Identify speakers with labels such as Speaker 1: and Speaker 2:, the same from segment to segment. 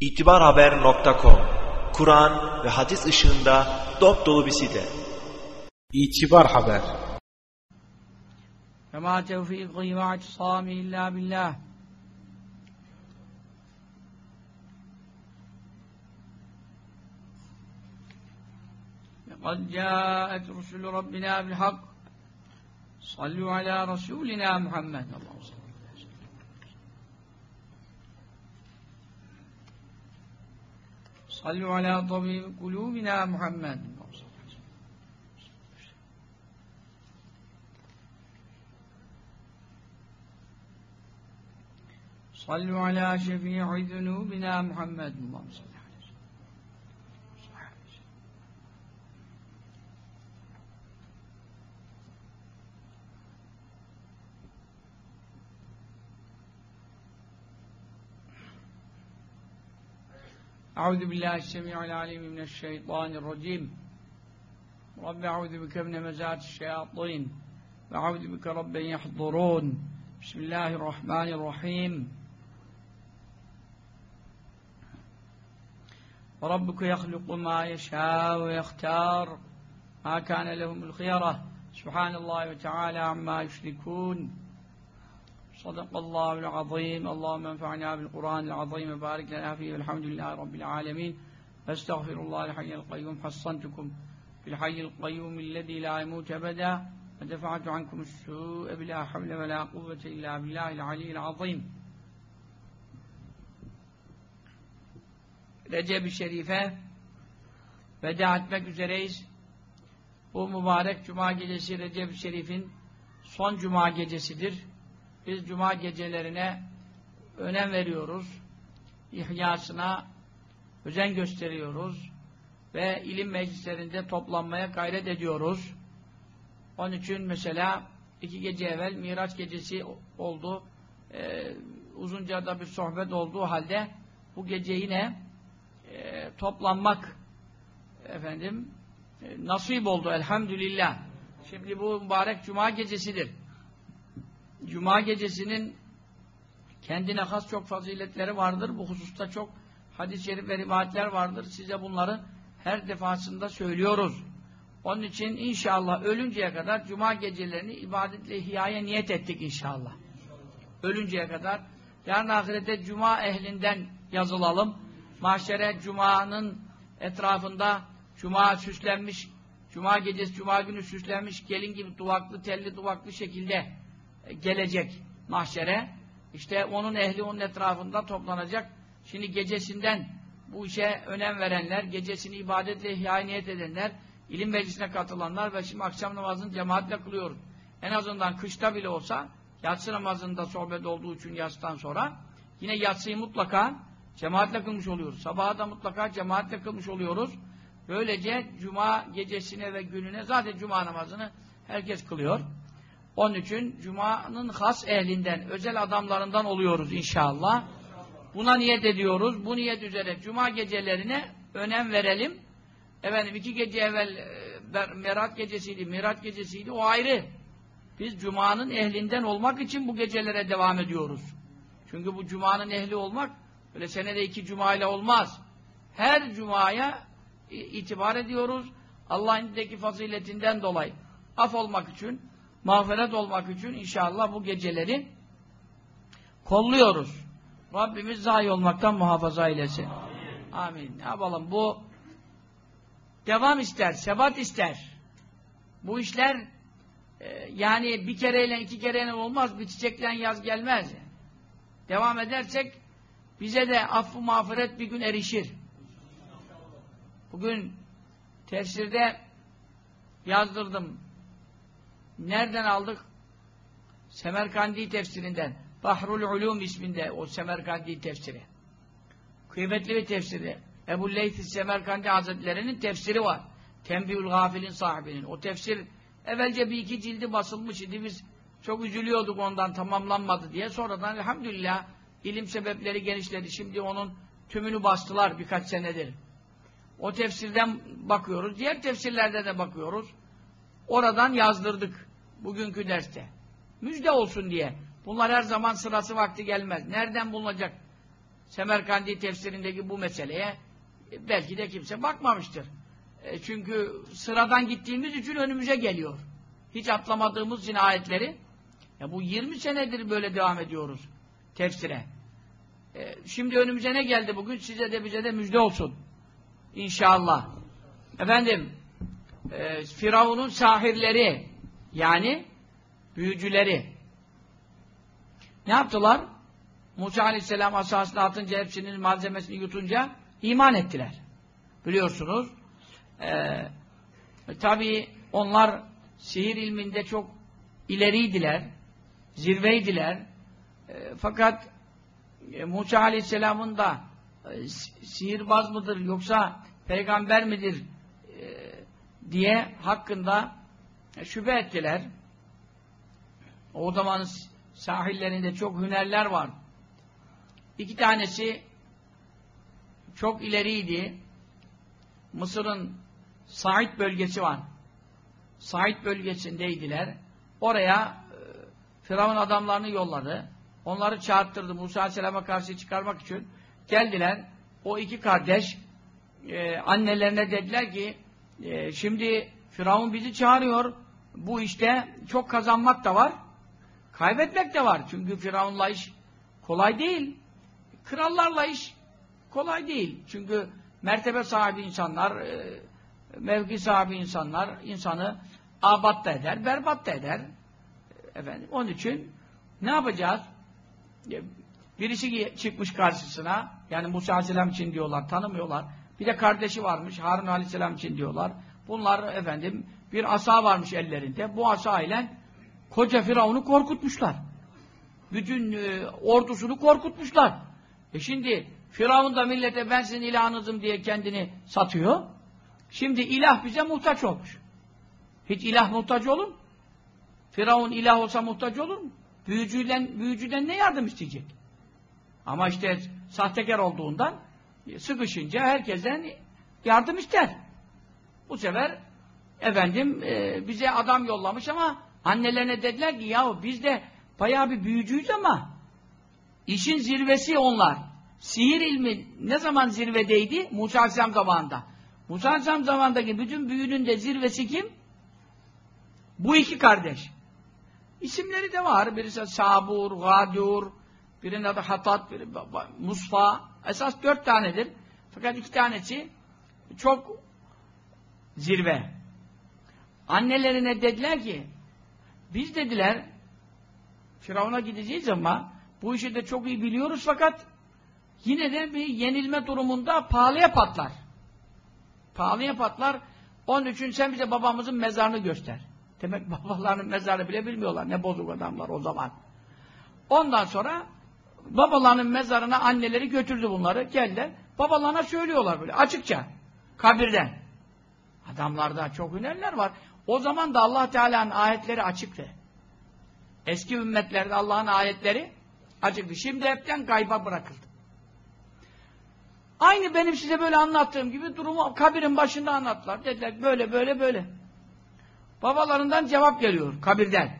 Speaker 1: İtibarhaber.com Kur'an ve hadis ışığında dop dolu bir site. İtibar Haber Fema tevfiqi ve acsami illa billah قد جاءت رسل ربنا بالحق صلوا على رسولنا محمد اللهم صل صلوا على طبيب قلوبنا محمد صلوا على شفيع ذنوبنا محمد اللهم أعوذ بالله السميع العليم من الشيطان الرجيم رب أعوذ بك من مزات الشياطين وأعوذ بك رب يحضرون بسم الله الرحمن الرحيم وربك يخلق ما يشاء ويختار ما كان لهم الخيرة سبحان الله وتعالى عما يشركون صدق الله العظيم اللهم انفعنا بالقرآن العظيم وبارك لنا فيه والحمد لله رب العالمين أستغفر الله الحي القيوم حصنتكم في الحي القيوم الذي لا يموت أبدا ودفعت عنكم السوء بلا حول ولا قوة إلا بالله العلي العظيم Recep-i Şerif'e veda etmek üzereyiz. Bu mübarek Cuma gecesi Recep-i Şerif'in son Cuma gecesidir. Biz cuma gecelerine önem veriyoruz. İhyasına özen gösteriyoruz. Ve ilim meclislerinde toplanmaya gayret ediyoruz. Onun için mesela iki gece evvel Miraç gecesi oldu. Ee, uzunca da bir sohbet olduğu halde bu gece yine e, toplanmak efendim e, nasip oldu elhamdülillah. Şimdi bu mübarek cuma gecesidir. Cuma gecesinin kendine has çok faziletleri vardır. Bu hususta çok hadis-i şerif ve rivayetler vardır. Size bunları her defasında söylüyoruz. Onun için inşallah ölünceye kadar cuma gecelerini ibadetle ihyaya niyet ettik inşallah. Ölünceye kadar. Yarın ahirete cuma ehlinden yazılalım. Mahşere cumanın etrafında cuma süslenmiş, cuma gecesi, cuma günü süslenmiş gelin gibi duvaklı, telli duvaklı şekilde gelecek mahşere. İşte onun ehli onun etrafında toplanacak. Şimdi gecesinden bu işe önem verenler, gecesini ibadetle ihya edenler, ilim meclisine katılanlar ve şimdi akşam namazını cemaatle kılıyoruz. En azından kışta bile olsa yatsı namazında sohbet olduğu için yastan sonra yine yatsıyı mutlaka cemaatle kılmış oluyoruz. Sabaha da mutlaka cemaatle kılmış oluyoruz. Böylece cuma gecesine ve gününe zaten cuma namazını herkes kılıyor. Onun için Cuma'nın has ehlinden, özel adamlarından oluyoruz inşallah. Buna niyet ediyoruz. Bu niyet üzere Cuma gecelerine önem verelim. Efendim iki gece evvel e, Merat gecesiydi, Mirat gecesiydi o ayrı. Biz Cuma'nın ehlinden olmak için bu gecelere devam ediyoruz. Çünkü bu Cuma'nın ehli olmak böyle senede iki Cuma ile olmaz. Her Cuma'ya itibar ediyoruz. Allah'ın indeki faziletinden dolayı. Af olmak için mağfiret olmak için inşallah bu geceleri kolluyoruz. Rabbimiz zayi olmaktan muhafaza eylesin. Amin. Amin. Ne yapalım bu devam ister, sebat ister. Bu işler e, yani bir kereyle iki kereyle olmaz, bir çiçekle yaz gelmez. Devam edersek bize de affı mağfiret bir gün erişir. Bugün tefsirde yazdırdım Nereden aldık? Semerkandi tefsirinden. Bahrul Ulum isminde o Semerkandi tefsiri. Kıymetli bir tefsiri. Ebu Leyth-i Semerkandi Hazretleri'nin tefsiri var. Tembihül Gafil'in sahibinin. O tefsir evvelce bir iki cildi basılmış idi. Biz çok üzülüyorduk ondan tamamlanmadı diye. Sonradan elhamdülillah ilim sebepleri genişledi. Şimdi onun tümünü bastılar birkaç senedir. O tefsirden bakıyoruz. Diğer tefsirlerde de bakıyoruz. Oradan yazdırdık bugünkü derste. Müjde olsun diye. Bunlar her zaman sırası vakti gelmez. Nereden bulunacak? Semerkandi tefsirindeki bu meseleye e, belki de kimse bakmamıştır. E çünkü sıradan gittiğimiz için önümüze geliyor. Hiç atlamadığımız cinayetleri. Ya bu 20 senedir böyle devam ediyoruz tefsire. E şimdi önümüze ne geldi bugün? Size de bize de müjde olsun. İnşallah. Efendim, e, Firavun'un sahirleri, yani büyücüleri. Ne yaptılar? Musa aleyhisselam asasını atınca hepsinin malzemesini yutunca iman ettiler. Biliyorsunuz. Ee, Tabi onlar sihir ilminde çok ileriydiler. Zirveydiler. E, fakat e, Musa aleyhisselamın da e, sihirbaz mıdır yoksa peygamber midir e, diye hakkında e, şüphe ettiler. O zaman sahillerinde çok hünerler var. İki tanesi çok ileriydi. Mısır'ın Said bölgesi var. Said bölgesindeydiler. Oraya e, Firavun adamlarını yolladı. Onları çağırttırdı Musa Aleyhisselam'a karşı çıkarmak için. Geldiler. O iki kardeş e, annelerine dediler ki e, şimdi Firavun bizi çağırıyor bu işte çok kazanmak da var, kaybetmek de var. Çünkü Firavun'la iş kolay değil. Krallarla iş kolay değil. Çünkü mertebe sahibi insanlar, e, mevki sahibi insanlar insanı abat da eder, berbat da eder. Efendim, onun için ne yapacağız? E, birisi çıkmış karşısına, yani Musa Aleyhisselam için diyorlar, tanımıyorlar. Bir de kardeşi varmış, Harun Aleyhisselam için diyorlar. Bunlar efendim bir asa varmış ellerinde. Bu asa ile koca Firavun'u korkutmuşlar. Bütün e, ordusunu korkutmuşlar. E şimdi Firavun da millete ben sizin ilahınızım diye kendini satıyor. Şimdi ilah bize muhtaç olmuş. Hiç ilah muhtaç olur mu? Firavun ilah olsa muhtaç olur mu? Büyücüden, büyücüden ne yardım isteyecek? Ama işte sahtekar olduğundan sıkışınca herkesten yardım ister. Bu sefer efendim e, bize adam yollamış ama annelerine dediler ki yahu biz de bayağı bir büyücüyüz ama işin zirvesi onlar. Sihir ilmi ne zaman zirvedeydi? Musa Aleyhisselam zamanında. Musa Aleyhisselam zamandaki bütün büyünün de zirvesi kim? Bu iki kardeş. İsimleri de var. Birisi Sabur, Gadur, birinin adı Hatat, biri Musfa. Esas dört tanedir. Fakat iki tanesi çok zirve. Annelerine dediler ki biz dediler Firavun'a gideceğiz ama bu işi de çok iyi biliyoruz fakat yine de bir yenilme durumunda pahalıya patlar. Pahalıya patlar. Onun için sen bize babamızın mezarını göster. Demek babalarının mezarını bile bilmiyorlar. Ne bozuk adamlar o zaman. Ondan sonra babalarının mezarına anneleri götürdü bunları. Geldiler. Babalarına söylüyorlar böyle açıkça. Kabirden. Adamlarda çok hünerler var. O zaman da allah Teala'nın ayetleri açıktı. Eski ümmetlerde Allah'ın ayetleri açıktı. Şimdi hepten kayba bırakıldı. Aynı benim size böyle anlattığım gibi durumu kabirin başında anlattılar. Dediler böyle böyle böyle. Babalarından cevap geliyor kabirden.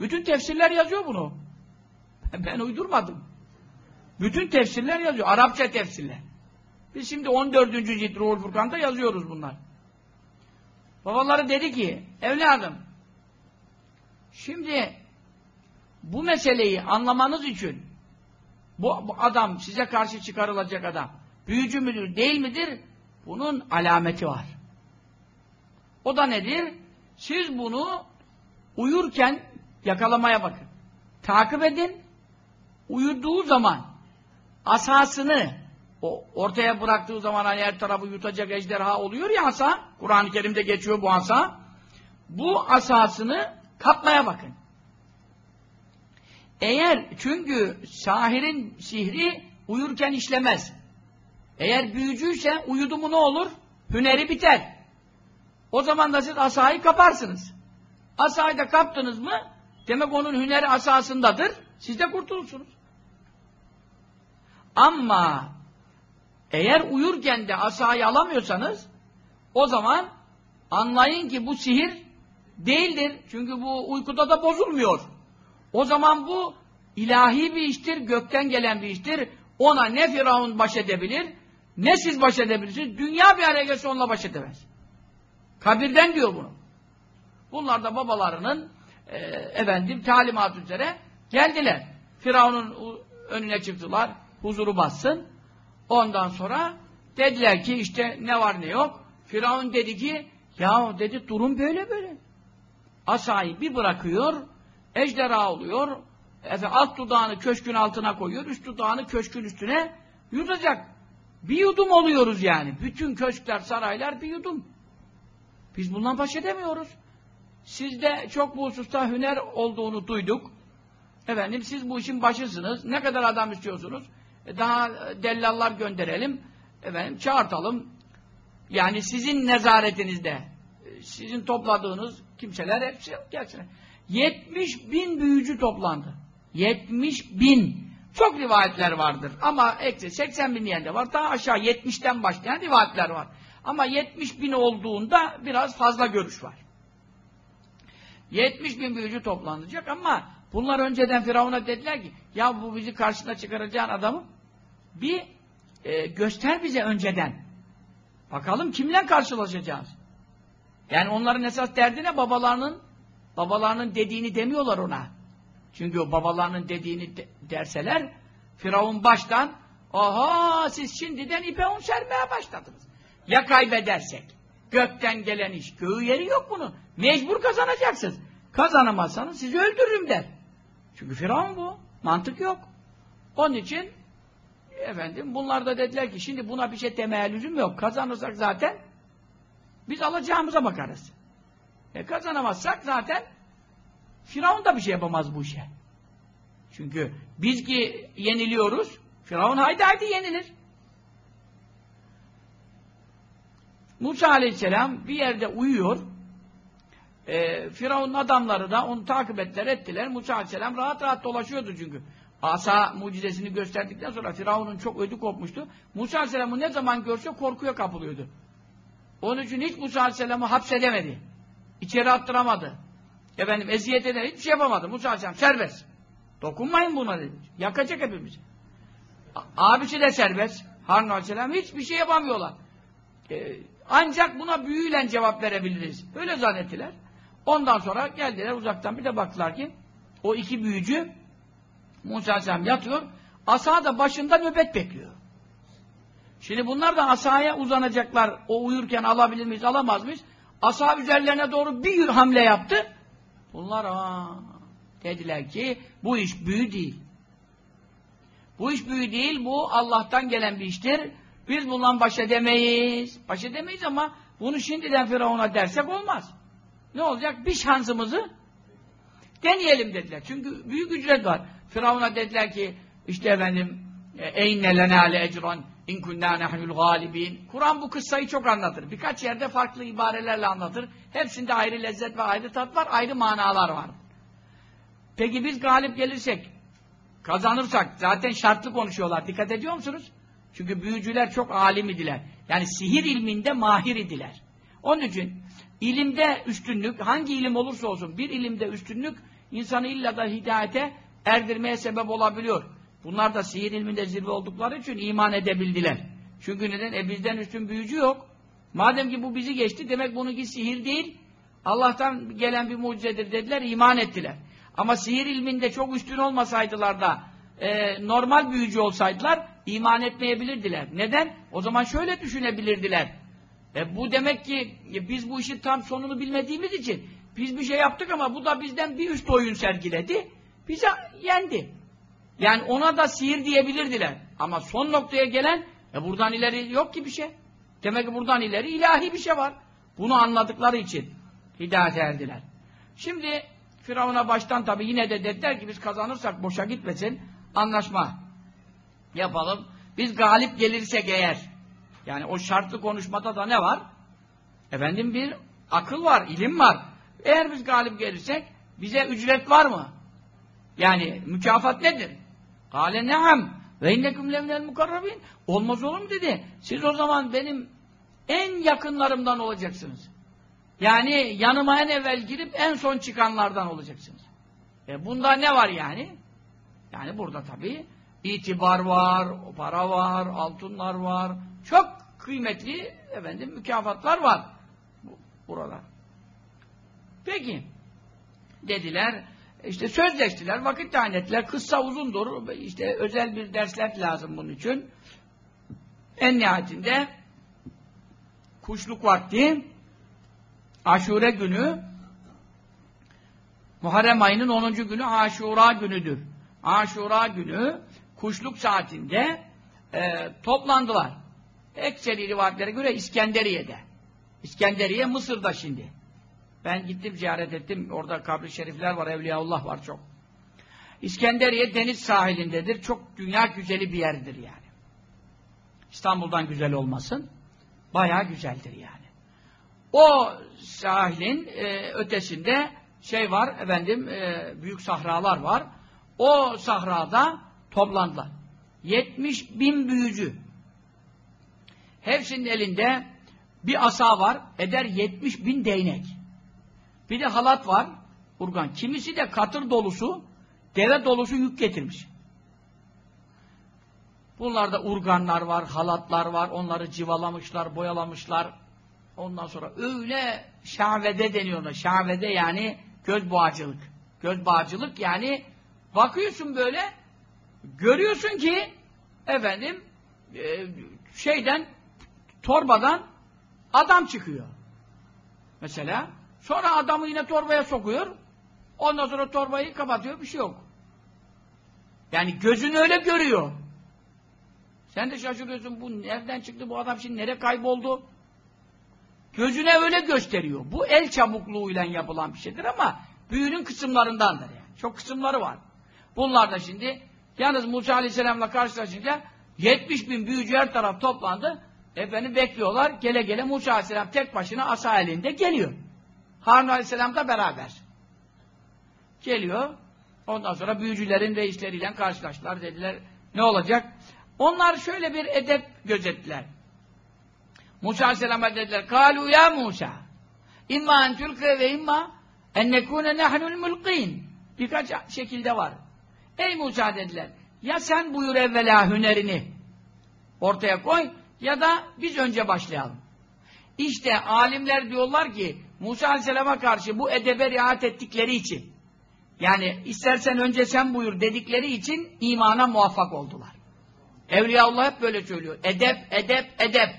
Speaker 1: Bütün tefsirler yazıyor bunu. Ben uydurmadım. Bütün tefsirler yazıyor. Arapça tefsirler. Biz şimdi 14. cilt Ruhul Furkan'da yazıyoruz bunlar. Babaları dedi ki, evladım, şimdi bu meseleyi anlamanız için bu, bu adam size karşı çıkarılacak adam büyücü müdür değil midir? Bunun alameti var. O da nedir? Siz bunu uyurken yakalamaya bakın. Takip edin. Uyuduğu zaman asasını o ortaya bıraktığı zaman hani her tarafı yutacak ejderha oluyor ya asa, Kur'an-ı Kerim'de geçiyor bu asa. Bu asasını kapmaya bakın. Eğer çünkü sahirin sihri uyurken işlemez. Eğer büyücüyse uyudu mu ne olur? Hüneri biter. O zaman da siz asayı kaparsınız. Asayı da kaptınız mı demek onun hüneri asasındadır. Siz de kurtulursunuz. Ama eğer uyurken de asayı alamıyorsanız o zaman anlayın ki bu sihir değildir. Çünkü bu uykuda da bozulmuyor. O zaman bu ilahi bir iştir, gökten gelen bir iştir. Ona ne Firavun baş edebilir, ne siz baş edebilirsiniz. Dünya bir araya gelse onunla baş edemez. Kabirden diyor bunu. Bunlar da babalarının e, efendim talimat üzere geldiler. Firavun'un önüne çıktılar, huzuru bassın. Ondan sonra dediler ki işte ne var ne yok. Firavun dedi ki ya dedi durum böyle böyle. Asayı bir bırakıyor, ejderha oluyor. Efe, alt dudağını köşkün altına koyuyor, üst dudağını köşkün üstüne yutacak. Bir yudum oluyoruz yani. Bütün köşkler, saraylar bir yudum. Biz bundan baş edemiyoruz. Sizde çok bu hususta hüner olduğunu duyduk. Efendim siz bu işin başısınız. Ne kadar adam istiyorsunuz? daha e, dellallar gönderelim, efendim çağırtalım. Yani sizin nezaretinizde, e, sizin topladığınız kimseler hepsi gelsin. 70 bin büyücü toplandı. 70 bin. Çok rivayetler vardır ama eksi 80 bin diyen de var. Daha aşağı 70'ten başlayan rivayetler var. Ama 70 bin olduğunda biraz fazla görüş var. 70 bin büyücü toplanacak ama Bunlar önceden Firavun'a dediler ki ya bu bizi karşısına çıkaracağın adamı bir e, göster bize önceden. Bakalım kimle karşılaşacağız? Yani onların esas derdine Babalarının babalarının dediğini demiyorlar ona. Çünkü o babalarının dediğini de, derseler Firavun baştan aha siz şimdiden ipe un sermeye başladınız. Ya kaybedersek? Gökten gelen iş. Göğü yeri yok bunun. Mecbur kazanacaksınız. Kazanamazsanız sizi öldürürüm der. Çünkü Firavun bu. Mantık yok. Onun için efendim bunlar da dediler ki şimdi buna bir şey demeye lüzum yok. Kazanırsak zaten biz alacağımıza bakarız. E kazanamazsak zaten Firavun da bir şey yapamaz bu işe. Çünkü biz ki yeniliyoruz, Firavun haydi haydi yenilir. Musa aleyhisselam bir yerde uyuyor, e, Firavun'un adamları da onu takip ettiler, ettiler. Musa Aleyhisselam rahat rahat dolaşıyordu çünkü. Asa mucizesini gösterdikten sonra Firavun'un çok ödü kopmuştu. Musa Aleyhisselam'ı ne zaman görse korkuya kapılıyordu. Onun için hiç Musa Aleyhisselam'ı hapsedemedi. İçeri attıramadı. Efendim eziyet eden hiçbir şey yapamadı. Musa Aleyhisselam serbest. Dokunmayın buna dedi. Yakacak hepimizi. Abisi de serbest. Harun Aleyhisselam hiçbir şey yapamıyorlar. Ee, ancak buna büyüyle cevap verebiliriz. Öyle zannettiler. Ondan sonra geldiler uzaktan bir de baktılar ki o iki büyücü Musa Aleyhisselam yatıyor. Asa da başında nöbet bekliyor. Şimdi bunlar da asaya uzanacaklar. O uyurken alabilir miyiz alamaz mıyız? Asa üzerlerine doğru bir hamle yaptı. Bunlar aa, dediler ki bu iş büyü değil. Bu iş büyü değil, bu Allah'tan gelen bir iştir. Biz bundan baş edemeyiz. Baş edemeyiz ama bunu şimdiden Firavun'a dersek olmaz. Ne olacak? Bir şansımızı deneyelim dediler. Çünkü büyük ücret var. Firavun'a dediler ki işte efendim eynne lena le ecran in kunna nahnul galibin. Kur'an bu kıssayı çok anlatır. Birkaç yerde farklı ibarelerle anlatır. Hepsinde ayrı lezzet ve ayrı tat var, ayrı manalar var. Peki biz galip gelirsek, kazanırsak, zaten şartlı konuşuyorlar. Dikkat ediyor musunuz? Çünkü büyücüler çok alim idiler. Yani sihir ilminde mahir idiler. Onun için İlimde üstünlük, hangi ilim olursa olsun bir ilimde üstünlük insanı illa da hidayete erdirmeye sebep olabiliyor. Bunlar da sihir ilminde zirve oldukları için iman edebildiler. Çünkü neden? E bizden üstün büyücü yok. Madem ki bu bizi geçti demek bununki sihir değil. Allah'tan gelen bir mucizedir dediler, iman ettiler. Ama sihir ilminde çok üstün olmasaydılar da e, normal büyücü olsaydılar iman etmeyebilirdiler. Neden? O zaman şöyle düşünebilirdiler. E bu demek ki e, biz bu işin tam sonunu bilmediğimiz için biz bir şey yaptık ama bu da bizden bir üst oyun sergiledi. Bize yendi. Yani ona da sihir diyebilirdiler. Ama son noktaya gelen e buradan ileri yok ki bir şey. Demek ki buradan ileri ilahi bir şey var. Bunu anladıkları için hidayet erdiler. Şimdi Firavun'a baştan tabi yine de dediler ki biz kazanırsak boşa gitmesin anlaşma yapalım. Biz galip gelirsek eğer yani o şartlı konuşmada da ne var? Efendim bir akıl var, ilim var. Eğer biz galip gelirsek bize ücret var mı? Yani mükafat nedir? Kale neham? ve inneküm levnel mukarrabin. Olmaz olur mu dedi. Siz o zaman benim en yakınlarımdan olacaksınız. Yani yanıma en evvel girip en son çıkanlardan olacaksınız. E bunda ne var yani? Yani burada tabii itibar var, para var, altınlar var, çok kıymetli efendim mükafatlar var bu, burada. Peki dediler işte sözleştiler, vakit tayin ettiler. Kıssa uzundur. işte özel bir dersler lazım bunun için. En nihayetinde kuşluk vakti aşure günü Muharrem ayının 10. günü aşura günüdür. Aşura günü kuşluk saatinde e, toplandılar. Ekseri rivayetlere göre İskenderiye'de. İskenderiye Mısır'da şimdi. Ben gittim ziyaret ettim. Orada kabri şerifler var, Evliyaullah var çok. İskenderiye deniz sahilindedir. Çok dünya güzeli bir yerdir yani. İstanbul'dan güzel olmasın. Bayağı güzeldir yani. O sahilin e, ötesinde şey var efendim e, büyük sahralar var. O sahrada toplandılar. 70 bin büyücü Hepsinin elinde bir asa var, eder 70 bin değnek. Bir de halat var, urgan. Kimisi de katır dolusu, deve dolusu yük getirmiş. Bunlarda urganlar var, halatlar var, onları civalamışlar, boyalamışlar. Ondan sonra öyle şahvede deniyorlar. Şahvede yani göz boğacılık. Göz boğacılık yani bakıyorsun böyle, görüyorsun ki efendim e, şeyden torbadan adam çıkıyor. Mesela. Sonra adamı yine torbaya sokuyor. Ondan sonra torbayı kapatıyor. Bir şey yok. Yani gözün öyle görüyor. Sen de şaşırıyorsun. Bu nereden çıktı? Bu adam şimdi nereye kayboldu? Gözüne öyle gösteriyor. Bu el çabukluğuyla yapılan bir şeydir ama büyünün kısımlarındandır. Yani. Çok kısımları var. Bunlar da şimdi yalnız Musa Aleyhisselam'la karşılaşınca 70 bin büyücü her taraf toplandı. Efendim bekliyorlar. Gele gele Musa Aleyhisselam tek başına asa elinde geliyor. Harun Aleyhisselam da beraber. Geliyor. Ondan sonra büyücülerin reisleriyle karşılaştılar. Dediler ne olacak? Onlar şöyle bir edep gözettiler. Musa Aleyhisselam'a dediler Kalu ya Musa İmma en tülke ve imma en nekune nehnul mulkin Birkaç şekilde var. Ey Musa dediler ya sen buyur evvela hünerini ortaya koy ya da biz önce başlayalım. İşte alimler diyorlar ki Musa Aleyhisselam'a karşı bu edebe riayet ettikleri için yani istersen önce sen buyur dedikleri için imana muvaffak oldular. Evliyaullah hep böyle söylüyor. Edep, edep, edep.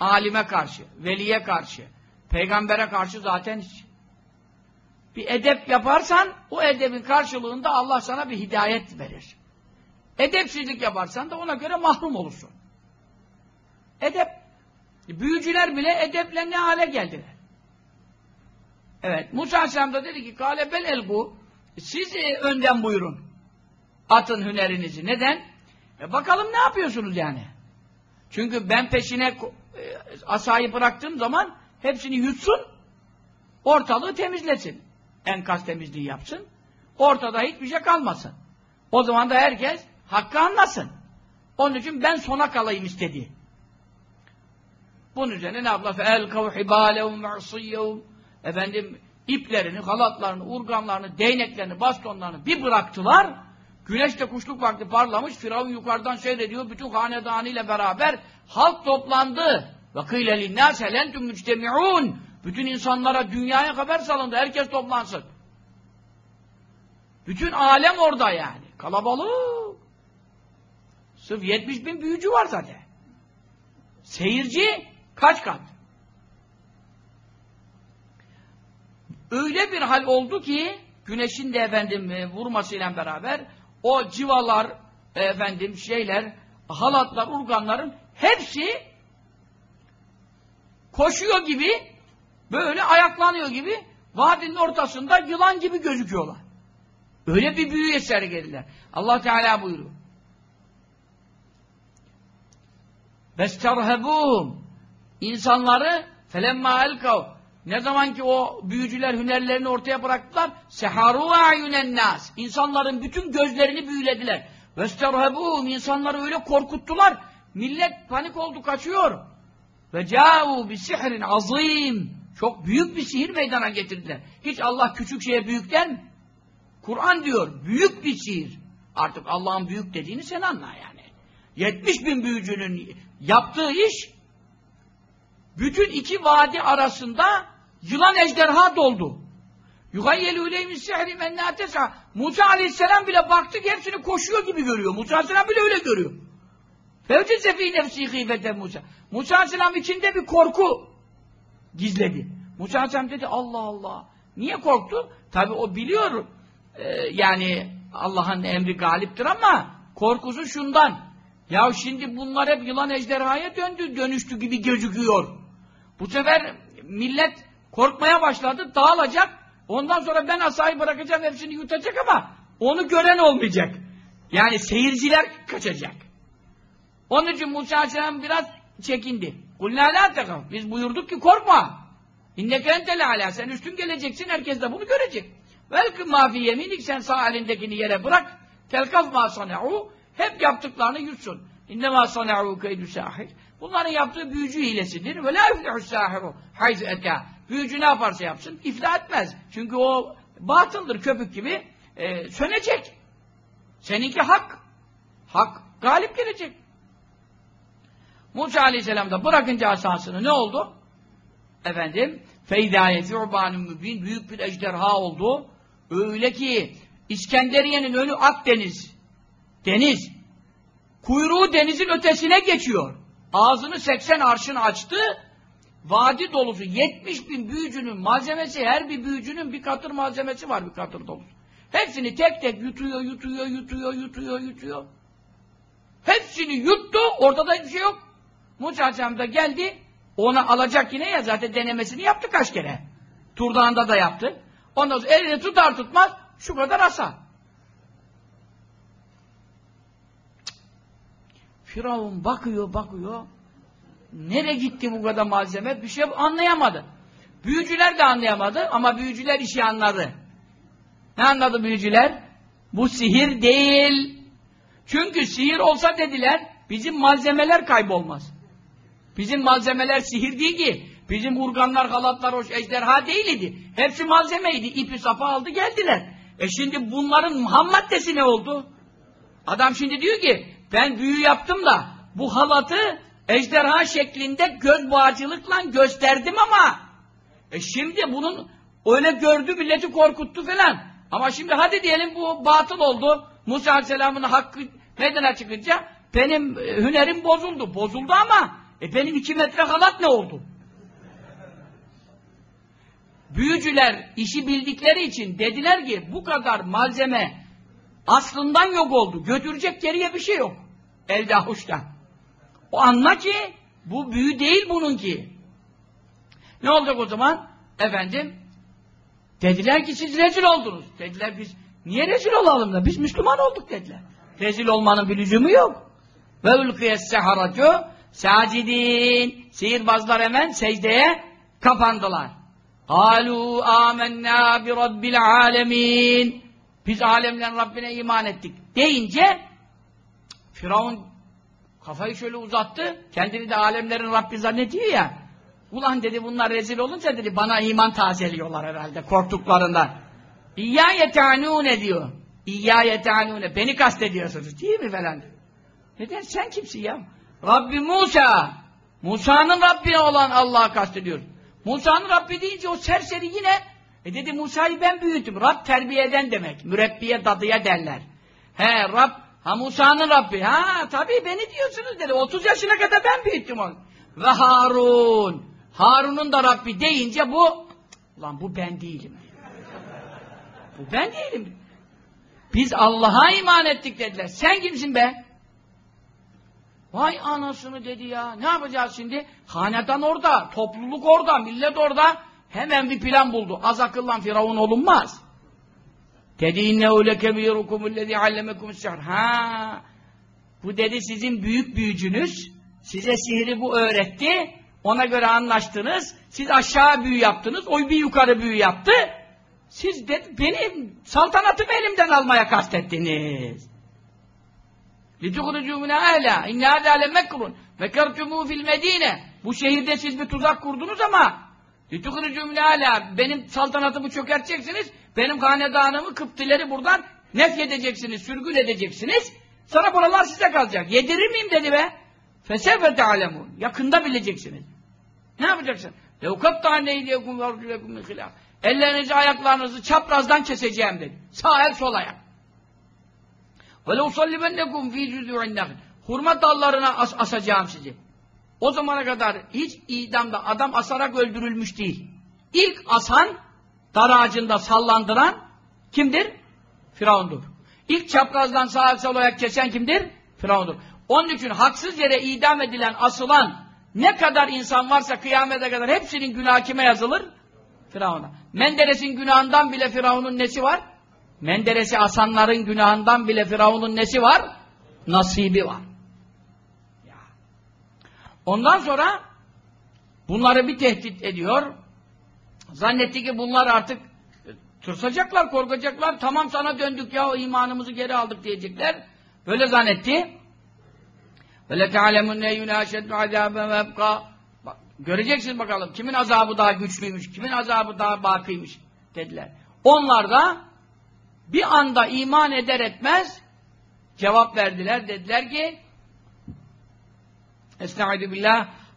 Speaker 1: Alime karşı, veliye karşı, peygambere karşı zaten hiç. Bir edep yaparsan o edebin karşılığında Allah sana bir hidayet verir. Edepsizlik yaparsan da ona göre mahrum olursun edep. Büyücüler bile edeple ne hale geldiler? Evet. Musa Aleyhisselam da dedi ki Kale bel elgu siz e, önden buyurun. Atın hünerinizi. Neden? E bakalım ne yapıyorsunuz yani? Çünkü ben peşine e, asayı bıraktığım zaman hepsini yutsun, ortalığı temizlesin. Enkaz temizliği yapsın. Ortada hiçbir şey kalmasın. O zaman da herkes hakkı anlasın. Onun için ben sona kalayım istediği. Bunun üzerine ne yaptılar? فَاَلْكَوْ حِبَالَهُمْ وَعْصِيَّهُمْ Efendim iplerini, halatlarını, urganlarını, değneklerini, bastonlarını bir bıraktılar. Güneş de kuşluk vakti parlamış. Firavun yukarıdan şey seyrediyor. Bütün hanedanıyla beraber halk toplandı. وَقِيلَ لِلنَّاسَ لَنْتُمْ مُجْتَمِعُونَ Bütün insanlara dünyaya haber salındı. Herkes toplansın. Bütün alem orada yani. Kalabalık. Sırf 70 bin büyücü var zaten. Seyirci Kaç kat? Öyle bir hal oldu ki güneşin de efendim e, vurmasıyla beraber o civalar e, efendim şeyler halatlar, urganların hepsi koşuyor gibi böyle ayaklanıyor gibi vadinin ortasında yılan gibi gözüküyorlar. Öyle bir büyü sergilediler. Allah Teala buyuruyor. Vesterhebuhum insanları felemma elkav ne zaman ki o büyücüler hünerlerini ortaya bıraktılar seharu ayunen nas insanların bütün gözlerini büyülediler. Vesterhebûn insanları öyle korkuttular. Millet panik oldu kaçıyor. Ve câû bi sihrin azim. Çok büyük bir sihir meydana getirdiler. Hiç Allah küçük şeye büyükten? Kur'an diyor büyük bir sihir. Artık Allah'ın büyük dediğini sen anla yani. 70 bin büyücünün yaptığı iş bütün iki vadi arasında yılan ejderha doldu. Yugayyelü uleymin sihri mennâ tes'a. Musa aleyhisselam bile baktı hepsini koşuyor gibi görüyor. Musa aleyhisselam bile öyle görüyor. Fevcize fî nefsî gîfete Musa. Musa aleyhisselam içinde bir korku gizledi. Musa aleyhisselam dedi Allah Allah. Niye korktu? Tabi o biliyor e, yani Allah'ın emri galiptir ama korkusu şundan. Ya şimdi bunlar hep yılan ejderhaya döndü, dönüştü gibi gözüküyor. Bu sefer millet korkmaya başladı, dağılacak. Ondan sonra ben asayı bırakacağım, hepsini yutacak ama onu gören olmayacak. Yani seyirciler kaçacak. Onun için Musa Aleyhisselam biraz çekindi. Biz buyurduk ki korkma. İnnekentele ala. Sen üstün geleceksin, herkes de bunu görecek. Velkı mafi yeminik sen sağ elindekini yere bırak. Telkaf ma sana'u. Hep yaptıklarını yutsun. İnnemâ sana'u keydü sahir. Bunların yaptığı büyücü hilesidir. Ve la yuflihü sahiru hayzu eka. Büyücü ne yaparsa yapsın iflah etmez. Çünkü o batıldır köpük gibi e, sönecek. Seninki hak. Hak galip gelecek. Musa aleyhisselam da bırakınca asasını ne oldu? Efendim feydâyeti urbanın mübin büyük bir ejderha oldu. Öyle ki İskenderiye'nin önü Akdeniz. Deniz. Kuyruğu denizin ötesine geçiyor. Ağzını 80 arşın açtı. Vadi dolusu 70 bin büyücünün malzemesi, her bir büyücünün bir katır malzemesi var bir katır dolusu. Hepsini tek tek yutuyor, yutuyor, yutuyor, yutuyor, yutuyor. Hepsini yuttu, orada da hiçbir şey yok. Musa da geldi, ona alacak yine ya, zaten denemesini yaptı kaç kere. Turdağında da yaptı. Ondan sonra elini tutar tutmaz, şu kadar asa. Firavun bakıyor bakıyor. Nereye gitti bu kadar malzeme? Bir şey anlayamadı. Büyücüler de anlayamadı ama büyücüler işi anladı. Ne anladı büyücüler? Bu sihir değil. Çünkü sihir olsa dediler bizim malzemeler kaybolmaz. Bizim malzemeler sihir değil ki. Bizim urganlar, halatlar, hoş ejderha idi. Hepsi malzemeydi. İpi sapa aldı geldiler. E şimdi bunların ham maddesi ne oldu? Adam şimdi diyor ki ben büyü yaptım da bu halatı ejderha şeklinde göz bağcılıkla gösterdim ama e şimdi bunun öyle gördü milleti korkuttu falan. Ama şimdi hadi diyelim bu batıl oldu. Musa Aleyhisselam'ın hakkı meydana çıkınca benim e, hünerim bozuldu. Bozuldu ama e benim iki metre halat ne oldu? Büyücüler işi bildikleri için dediler ki bu kadar malzeme aslından yok oldu. Götürecek geriye bir şey yok. Elde avuçta. O anla ki bu büyü değil bunun ki. Ne olacak o zaman? Efendim dediler ki siz rezil oldunuz. Dediler biz niye rezil olalım da biz Müslüman olduk dediler. Rezil olmanın bir lüzumu yok. Ve ülkiyes seharatu sacidin. Sihirbazlar hemen secdeye kapandılar. Kalu amennâ bi rabbil alemin. Biz alemden Rabbine iman ettik deyince Firavun kafayı şöyle uzattı. Kendini de alemlerin Rabbi zannediyor ya. Ulan dedi bunlar rezil olunca dedi bana iman tazeliyorlar herhalde korktuklarından. İyya yetanune diyor. İyya yetanune. Beni kastediyorsunuz değil mi falan diyor. Neden? Sen kimsin ya? Rabbi Musa. Musa'nın Rabbi olan Allah'a kastediyor. Musa'nın Rabbi deyince o serseri yine e dedi Musa'yı ben büyüttüm. Rab terbiyeden demek. Mürebbiye dadıya derler. He Rab Ha Musa'nın Rabbi. Ha tabii beni diyorsunuz dedi. 30 yaşına kadar ben büyüttüm onu. Ve Harun. Harun'un da Rabbi deyince bu lan bu ben değilim. bu ben değilim. Biz Allah'a iman ettik dediler. Sen kimsin be? Vay anasını dedi ya. Ne yapacağız şimdi? Hanedan orada, topluluk orada, millet orada. Hemen bir plan buldu. Az akıllan firavun olunmaz. Dedi innehu lekebirukum ellezî allemekum sihr. Ha! Bu dedi sizin büyük büyücünüz size sihri bu öğretti. Ona göre anlaştınız. Siz aşağı büyü yaptınız. O bir yukarı büyü yaptı. Siz dedi benim saltanatımı elimden almaya kastettiniz. لِتُخْرِجُوا مِنَا اَهْلَا اِنَّ هَذَا لَمَكْرٌ مَكَرْتُمُوا فِي الْمَد۪ينَ Bu şehirde siz bir tuzak kurdunuz ama لِتُخْرِجُوا مِنَا اَهْلَا Benim saltanatımı çökerteceksiniz benim hanedanımı Kıptileri buradan nef edeceksiniz, sürgün edeceksiniz. Sonra buralar size kalacak. Yedirir miyim dedi be. Fesefe te'alemun. Yakında bileceksiniz. Ne yapacaksın? Levkatta neyliyekum ve arzulekum min hilaf. Ellerinizi, ayaklarınızı çaprazdan keseceğim dedi. Sağ el, sol ayak. Ve leusallibennekum fî züdû'in nehl. Hurma dallarına as asacağım sizi. O zamana kadar hiç idamda adam asarak öldürülmüş değil. İlk asan dar ağacında sallandıran kimdir? Firavundur. İlk çaprazdan sağa sol ayak geçen kimdir? Firavundur. Onun için haksız yere idam edilen, asılan ne kadar insan varsa kıyamete kadar hepsinin günahı kime yazılır? Firavun'a. Menderes'in günahından bile Firavun'un nesi var? Menderes'i asanların günahından bile Firavun'un nesi var? Nasibi var. Ondan sonra bunları bir tehdit ediyor. Zannetti ki bunlar artık e, tırsacaklar, korkacaklar. Tamam sana döndük ya imanımızı geri aldık diyecekler. Böyle zannetti. Böyle te'alemun neyyüne aşeddu azâben ve ebkâ. Göreceksiniz bakalım kimin azabı daha güçlüymüş, kimin azabı daha bakıymış dediler. Onlar da bir anda iman eder etmez cevap verdiler. Dediler ki Estaizu billah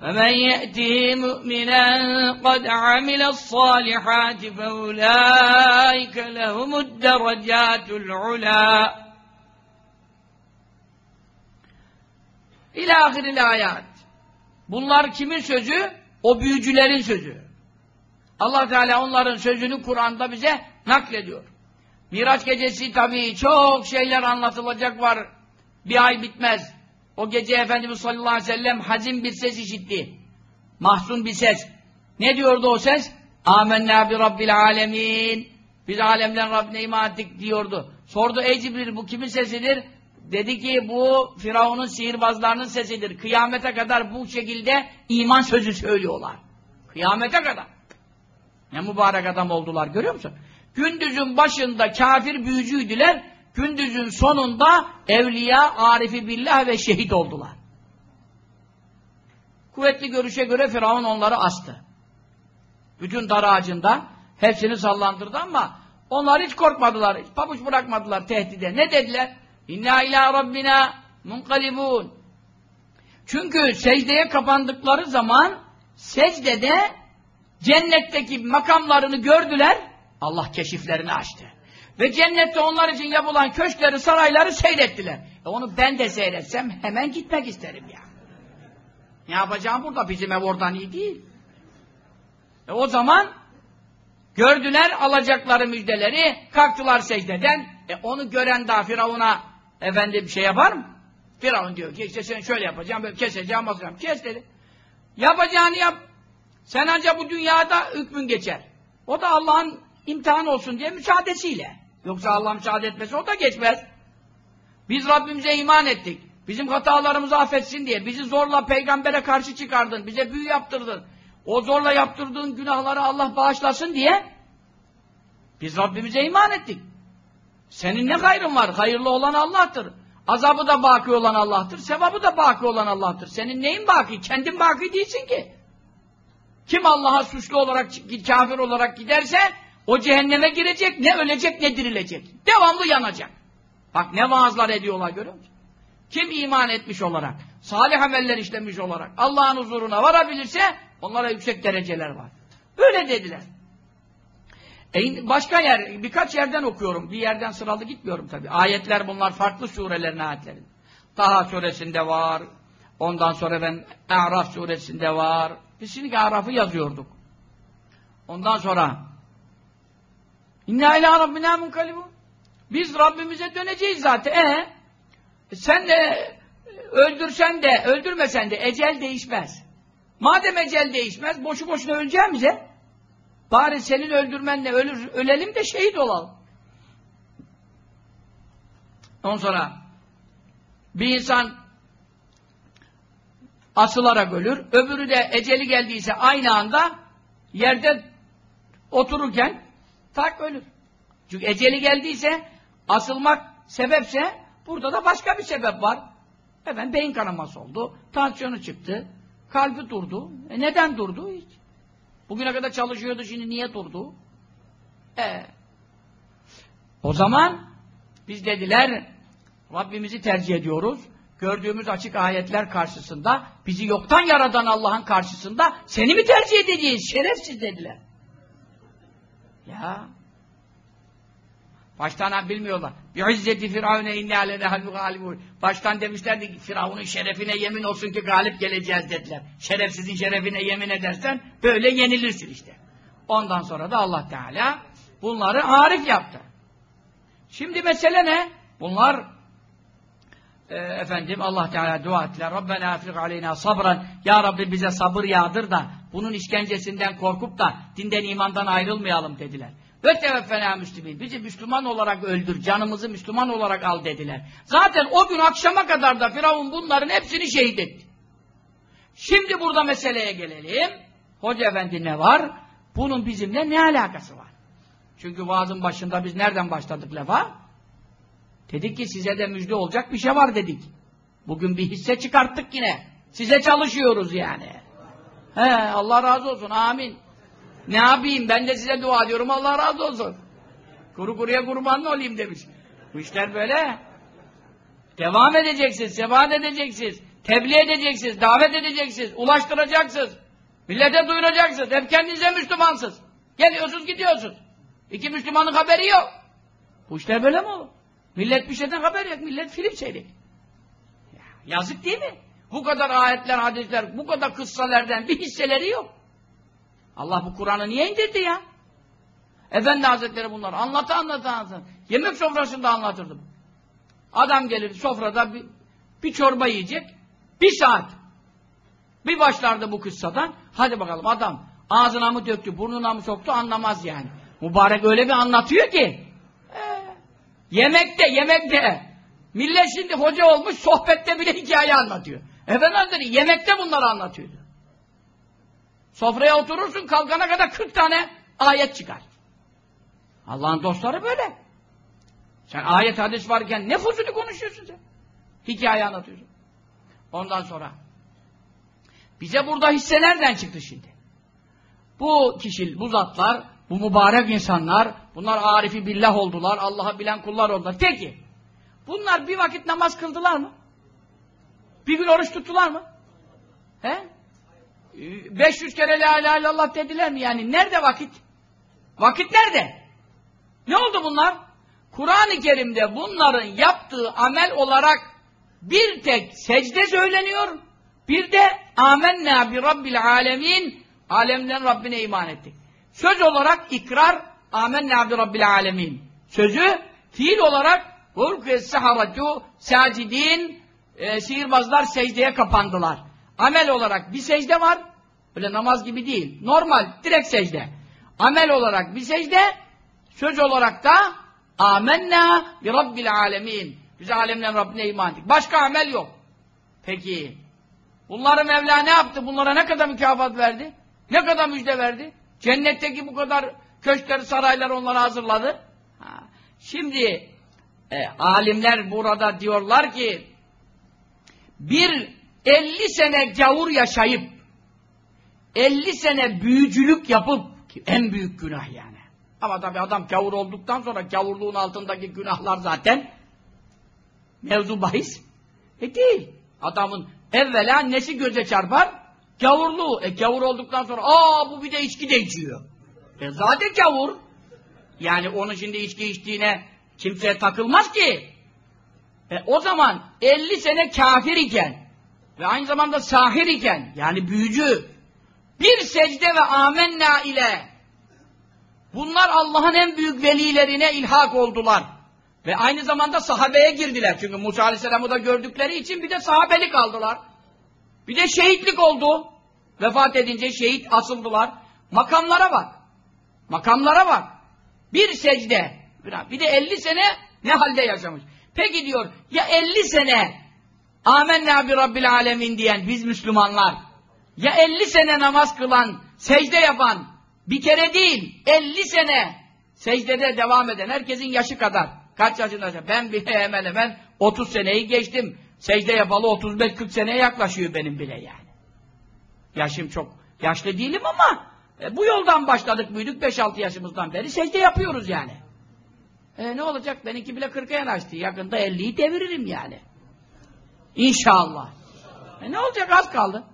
Speaker 1: فمن يأته مؤمنا قد عمل الصالحات فأولئك لهم الدرجات العلا İlâ ahiril ayat. Bunlar kimin sözü? O büyücülerin sözü. Allah Teala onların sözünü Kur'an'da bize naklediyor. Miraç gecesi tabii çok şeyler anlatılacak var. Bir ay bitmez. O gece Efendimiz sallallahu aleyhi ve sellem hazin bir ses işitti. Mahzun bir ses. Ne diyordu o ses? Amenna bi rabbil alemin. Biz alemden Rabbine iman ettik diyordu. Sordu ey Cibril bu kimin sesidir? Dedi ki bu Firavun'un sihirbazlarının sesidir. Kıyamete kadar bu şekilde iman sözü söylüyorlar. Kıyamete kadar. Ne mübarek adam oldular görüyor musun? Gündüzün başında kafir büyücüydüler gündüzün sonunda evliya, arifi billah ve şehit oldular. Kuvvetli görüşe göre Firavun onları astı. Bütün dar ağacından hepsini sallandırdı ama onlar hiç korkmadılar, hiç pabuç bırakmadılar tehdide. Ne dediler? İnna ila rabbina munkalibun. Çünkü secdeye kapandıkları zaman secdede cennetteki makamlarını gördüler, Allah keşiflerini açtı. Ve cennette onlar için yapılan köşkleri, sarayları seyrettiler. E onu ben de seyretsem hemen gitmek isterim ya. Ne yapacağım burada? Bizim ev oradan iyi değil. E o zaman gördüler alacakları müjdeleri, kalktılar secdeden. E onu gören daha Firavun'a efendim şey yapar mı? Firavun diyor ki işte sen şöyle yapacağım, böyle keseceğim, basacağım. Kes dedi. Yapacağını yap. Sen ancak bu dünyada hükmün geçer. O da Allah'ın imtihan olsun diye müsaadesiyle. Yoksa Allah müsaade etmesi o da geçmez. Biz Rabbimize iman ettik. Bizim hatalarımızı affetsin diye. Bizi zorla peygambere karşı çıkardın. Bize büyü yaptırdın. O zorla yaptırdığın günahları Allah bağışlasın diye biz Rabbimize iman ettik. Senin ne hayrın var? Hayırlı olan Allah'tır. Azabı da baki olan Allah'tır. Sevabı da baki olan Allah'tır. Senin neyin baki? Kendin baki değilsin ki. Kim Allah'a suçlu olarak, kafir olarak giderse o cehenneme girecek, ne ölecek ne dirilecek. Devamlı yanacak. Bak ne vaazlar ediyorlar görüyor musun? Kim iman etmiş olarak, salih ameller işlemiş olarak Allah'ın huzuruna varabilirse onlara yüksek dereceler var. Böyle dediler. E, başka yer, birkaç yerden okuyorum. Bir yerden sıralı gitmiyorum tabi. Ayetler bunlar farklı surelerin ayetleri. Taha suresinde var. Ondan sonra ben Araf suresinde var. Biz şimdi Araf'ı yazıyorduk. Ondan sonra İnna ila rabbina munkalibu. Biz Rabbimize döneceğiz zaten. E, sen de öldürsen de öldürmesen de ecel değişmez. Madem ecel değişmez boşu boşuna öleceğimize bari senin öldürmenle ölür, ölelim de şehit olalım. Ondan sonra bir insan asılarak ölür. Öbürü de eceli geldiyse aynı anda yerde otururken tak ölür. Çünkü eceli geldiyse, asılmak sebepse, burada da başka bir sebep var. Efendim beyin kanaması oldu, tansiyonu çıktı, kalbi durdu. E neden durdu? Hiç. Bugüne kadar çalışıyordu, şimdi niye durdu? E, o zaman biz dediler, Rabbimizi tercih ediyoruz. Gördüğümüz açık ayetler karşısında, bizi yoktan yaradan Allah'ın karşısında seni mi tercih edeceğiz? Şerefsiz dediler. Ya. Baştan bilmiyorlar. Bi izzeti firavne inna lenehal galibun. Baştan demişlerdi ki Firavun'un şerefine yemin olsun ki galip geleceğiz dediler. Şerefsizin şerefine yemin edersen böyle yenilirsin işte. Ondan sonra da Allah Teala bunları arif yaptı. Şimdi mesele ne? Bunlar e, efendim Allah Teala dua ettiler. Rabbena afiq aleyna sabran. Ya Rabbi bize sabır yağdır da bunun işkencesinden korkup da dinden imandan ayrılmayalım dediler. Ve fena müslümin. Bizi Müslüman olarak öldür, canımızı Müslüman olarak al dediler. Zaten o gün akşama kadar da Firavun bunların hepsini şehit etti. Şimdi burada meseleye gelelim. Hoca efendi ne var? Bunun bizimle ne alakası var? Çünkü vaazın başında biz nereden başladık lafa? Dedik ki size de müjde olacak bir şey var dedik. Bugün bir hisse çıkarttık yine. Size çalışıyoruz yani. He, Allah razı olsun. Amin. Ne yapayım? Ben de size dua ediyorum. Allah razı olsun. Kuru kuruya kurban mı olayım demiş. Bu işler böyle. Devam edeceksiniz, sebat edeceksiniz, tebliğ edeceksiniz, davet edeceksiniz, ulaştıracaksınız. Millete duyuracaksınız. Hep kendinize Müslümansız. Geliyorsunuz, gidiyorsunuz. İki Müslümanın haberi yok. Bu işler böyle mi olur? Millet bir şeyden haber yok. Millet film seyredecek. yazık değil mi? Bu kadar ayetler, hadisler, bu kadar kıssalardan bir hisseleri yok. Allah bu Kur'an'ı niye indirdi ya? Efendi Hazretleri bunlar. Anlatı anlata anlatır. Yemek sofrasında anlatırdım. Adam gelir sofrada bir, bir çorba yiyecek. Bir saat. Bir başlardı bu kıssadan. Hadi bakalım adam ağzına mı döktü, burnuna mı soktu anlamaz yani. Mübarek öyle bir anlatıyor ki. Ee, yemekte, yemekte. Millet şimdi hoca olmuş sohbette bile hikaye anlatıyor. Efendim Hazretleri yemekte bunları anlatıyordu. Sofraya oturursun kalkana kadar 40 tane ayet çıkar. Allah'ın dostları böyle. Sen ayet hadis varken ne fuzuli konuşuyorsun sen? Hikaye anlatıyorsun. Ondan sonra bize burada hisse nereden çıktı şimdi? Bu kişi, bu zatlar, bu mübarek insanlar, bunlar arifi billah oldular, Allah'a bilen kullar oldular. Peki, bunlar bir vakit namaz kıldılar mı? Bir gün oruç tuttular mı? He? 500 ee, kere la ilahe illallah dediler mi yani? Nerede vakit? Vakit nerede? Ne oldu bunlar? Kur'an-ı Kerim'de bunların yaptığı amel olarak bir tek secde söyleniyor, bir de amennâ bi rabbil alemin alemden Rabbine iman ettik. Söz olarak ikrar amennâ bi rabbil alemin. Sözü fiil olarak hurkü seharatu sacidin e, sihirbazlar secdeye kapandılar. Amel olarak bir secde var. Öyle namaz gibi değil. Normal, direkt secde. Amel olarak bir secde, söz olarak da amenna bi rabbil alemin. Biz alemden Rabbine iman ettik. Başka amel yok. Peki. Bunları Mevla ne yaptı? Bunlara ne kadar mükafat verdi? Ne kadar müjde verdi? Cennetteki bu kadar köşkleri, saraylar onlara hazırladı. Ha. Şimdi e, alimler burada diyorlar ki bir 50 sene gavur yaşayıp 50 sene büyücülük yapıp en büyük günah yani. Ama tabi adam gavur olduktan sonra gavurluğun altındaki günahlar zaten mevzu bahis. E değil. Adamın evvela nesi göze çarpar? Gavurluğu. E gavur olduktan sonra aa bu bir de içki de içiyor. E zaten gavur. Yani onun şimdi içki içtiğine kimse takılmaz ki. E, o zaman 50 sene kafir iken ve aynı zamanda sahir iken yani büyücü bir secde ve amenna ile bunlar Allah'ın en büyük velilerine ilhak oldular. Ve aynı zamanda sahabeye girdiler. Çünkü Musa Aleyhisselam'ı da gördükleri için bir de sahabelik aldılar. Bir de şehitlik oldu. Vefat edince şehit asıldılar. Makamlara bak. Makamlara bak. Bir secde. Bir de 50 sene ne halde yaşamış. Peki diyor ya 50 sene Amenna bi Rabbil Alemin diyen biz Müslümanlar ya 50 sene namaz kılan, secde yapan bir kere değil 50 sene secdede devam eden herkesin yaşı kadar. Kaç yaşında? Ben bile hemen hemen 30 seneyi geçtim. Secde yapalı 35-40 seneye yaklaşıyor benim bile yani. Yaşım çok yaşlı değilim ama e, bu yoldan başladık büyüdük 5-6 yaşımızdan beri secde yapıyoruz yani. E, ne olacak? Benimki bile 40'a yanaştı. Yakında 50'yi deviririm yani. İnşallah. E, ne olacak? Az kaldı.